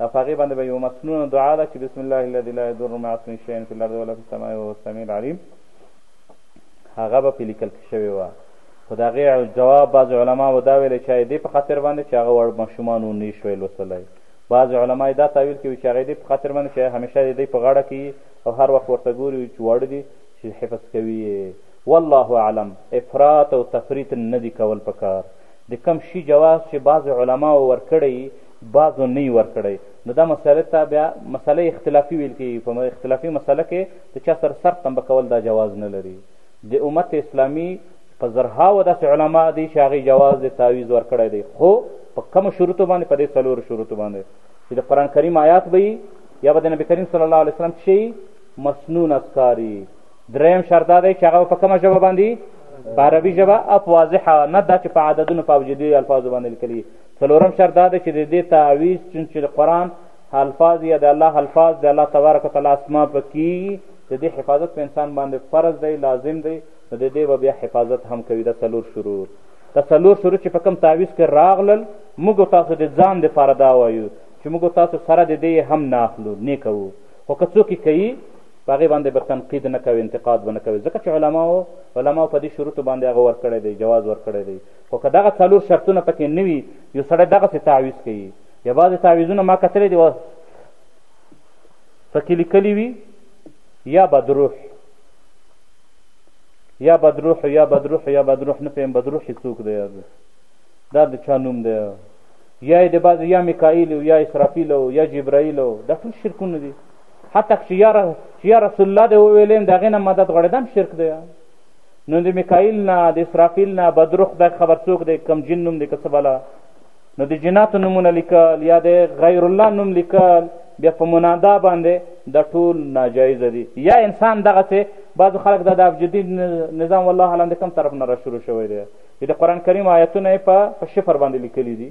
او په هغې باندې به یو مسنونه دعا ده چې بسم الله الذي لا يضر مع اسمه شیئا فی الارض ولا فی السماء وهو السمیع العلیم هغه به پرې لیکل شوې وه خو د هغې جواب بعضې علماو دا ویلی چې دې په خاطر باندې چې هغه وړ ماشومان و نه شوی لوستلی بعضې علما دا تاویل کوي چې هغې دې په خاطر باندې چې همیشه د دوی په غاړه کې او هر وخت ورته ګوري چې واړه دي چې حفظ کوي والله اعلم افراط او تفریط نه دي کول پکار د کوم شي جواز چې بعضو علماو ورکړی بعضو نه ورکړی نو دا مسله ته بیا مسله اختلافي ویل کېږي په اختلافي مسله کې د چا سره سر تنبه کول دا جواز نه لري د امت اسلامي په زرهاوو داسې علما دي چې هغې جواز د تعویز ورکړی دی خو په کومو شروطو باندې په دې څلورو شروطو باندې چې د قرآن کریم آیات به یا به د نبی کریم صلی الله علیه وسلم چې مسنون اذکاري دریم شرط دا دی چې هغه په کومه ژبه باندې په عربي ژبه اپ واضحه نه دا چې په عددونو په اوجدي الفاظو باندې لیکلي څلورم شرط دا دی چې د دې تعویز چون چې د قرآن الفاظ یا د الله الفاظ د الله تبارک وتعالی اسما پکې د دې حفاظت په انسان باندې فرض دی لازم دی نو د دې به بیا حفاظت هم کوي دا څلور شروع دا څلور شروع چې په کوم تعویز کې راغلل موږ تاسو د ځان دپاره دا وایو چې موږ تاسو سره د دې هم نه اخلو نه کوو خو که څوک کوي په هغې باندې به تنقید نه کوې انتقاد به نه کوې ځکه چې علماو علماو په دې شروطو باندې هغه ورکړی دی جواز ورکړی دی خو که دغه څلور شرطونه پکې نه وي یو سړی دغسې تعویز کوي یا بعضې تعویزونه ما کتلی دي پکې لیکلي وي یا بدروح یا بدروح یا بدروح یا بدروح نه پوهېم بدروح یې څوک دی دا د چا نوم دی یا یې د بعضې یا میکایل یا اسرافیل یا جبرایل دا ټول شرکونه دي حتی چې یا چې یا رسول الله دی وویلې د هغې نه مدد غواړې دا هم شرک دی نو د میکایل نه د اسرافیل نه بدروح دا خبر څوک دی کم جن نوم دی که څه بله نو د جناتو نومونه لیکل یا د غیر الله نوم لیکل بیا په منادا باندې د ټول ناجایزه دي یا انسان دغسې بعضو خلک دا د افجدي نظام والله حالان د کم طرف نه را شروع شوی دی چې د قرآن کریم آیتونه یې په شفر باندې لیکلي دي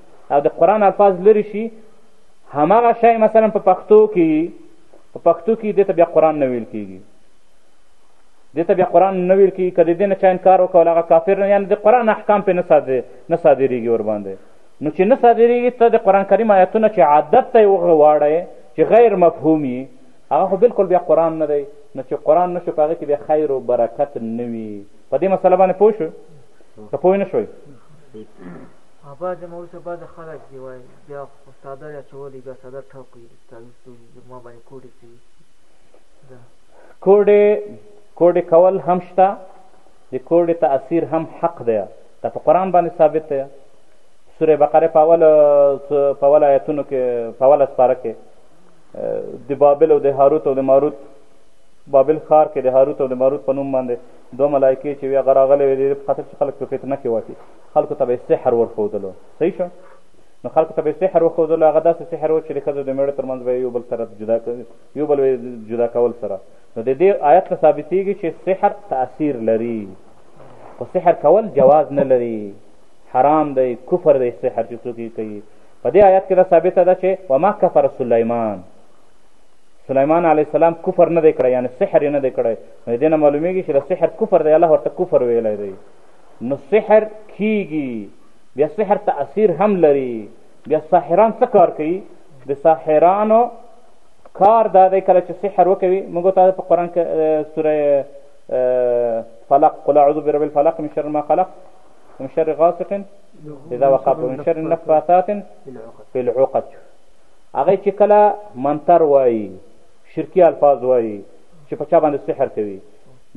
او د قرآن الفاظ لرې شي هماغه شی مثلا په پښتو کې په پښتو کې دې ته بیا قرآن نه ویل کېږي دې ته بیا قرآن نه ویل کېږي که د دې نه چا انکار وکړ هغه کافر نه یعنې د قرآن احکام پرې نه صادر نه صادرېږي ورباندې نو چې نه صادرېږي ته د قرآن کریم آیتونه چې عادت ته یې وغواړی چې غیر مفهوم یي هغه خو بلکل بیا قرآن نه دی نو چې قرآن نه شو په هغه کې بیا خیر و برکت نه وي په دې مسله باندې پوه شو که پوه نه شوئ اباد دې مو اوسه بعضې خلک دې وایي بیا خو څادر اچولی بیا څادر ټاکوي د تعویذ ستوري دې ما باندې کوډې څه ویستي ده کوډې کوډې کول هم شته د کوډې تاثیر هم حق دی دا په قرآن باندې ثابت دی سوره بقره په اول په اول آیتونو کې په اول سپاره کې د بابل او د هاروت او د ماروت بابل ښار کې د هاروت او د ماروت په نوم باندې دوه ملایکې چې وی هغه راغلې وې د خاطر چې خلک په فتنه کې واچي خلکو ته به یې سحر ورښودلو صحیح شو نو خلکو ته به یې سحر وښودلو هغه داسې سحر و چې د ښځو د میړو تر منځ به یې یو بل سره جدا یو بل جدا کول سره نو د دې آیت نه ثابتېږي چې سحر تاثیر لري خو سحر کول جواز نه لري حرام دی کفر دی سحر چې څوک یې کوي په دې آیت کې دا ثابته ده چې وما کفر سلیمان سلیمان علیه السلام کفر نه دی کړی یعنې سحر یې نه دی کړی نو دې نه معلومېږي چې د سحر کفر دی الله ورته کفر ویلی دی نو سحر کیږي بیا سحر تاثیر هم لري بیا ساحران څه کار کوي د ساحرانو کار دا دی کله چې سحر وکوي موږ ته په قرآن کې سوره فلق قل اعوذ برب الفلق من شر ما خلق من شر غاسق اذا وقب من شر النفاثات في العقد هغه چې کله منتر وایي شرکی الفاظ وایي چې په چا باندې سحر کوي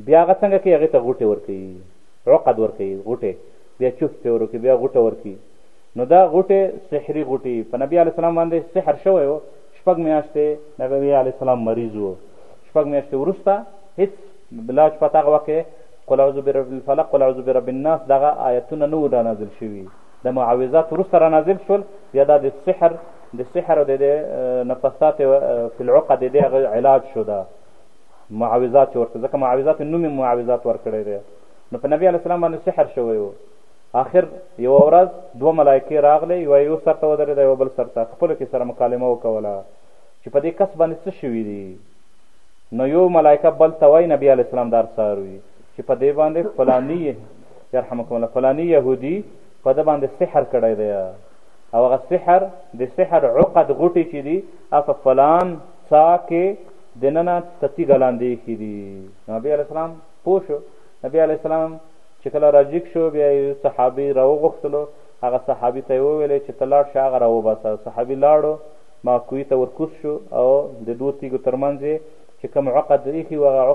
بیا هغه څنګه کوي هغې ته غوټې ورکوي عقد ورکوي غوټې بیا چوف پرې ورکوي بیا غوټه ورکوي نو دا غوټې سحري غوټې په نبي علیه السلام باندې سحر شوی و شپږ میاشتې نبي علیه السلام مریض و شپږ میاشتې وروسته هیڅ لا شپه هغه وخت کې قل اعوذ برب الفلق قل اعوذ برب الناس دغه آیتونه نه را نازل شوي د معوذات وروسته را نازل شول بیا دا د سحر د سحر او د نفسات فی العقد د علاج شو ده معاوضات ورته ځکه معاوضات نوم یې معاوضات ورکړی دی نو په نبی علیه السلام باندې سحر شوی و آخر یوه ورځ دوه ملایکې راغلې یوه یو سر ته ودرېده یوه بل سر ته خپلو کې سره مکالمه وکوله چې په دې کس باندې څه شوي دي نو یو ملایکه بل ته وایي نبی علیه السلام دار څاروي چې په دې باندې فلانی یرحمکم الله فلانی یهودي په ده باندې سحر کړی دی او هغه سحر د سحر عقد غوټې چې دي هغه فلان څاه کې دننه تتیګه لاندې ایښي دي نو نبی علیه السلام پوه شو نبی علیه السلام چې کله راجیګ شو بیا یو صحابي راوغوښتلو هغه صحابي ته یې وویلې چې ته لاړ شه هغه راوباسه صحابي لاړو ما کوی ته ورکوس شو او د دوو تیږو ترمنځ یې چې کوم عقد ایښي و هغه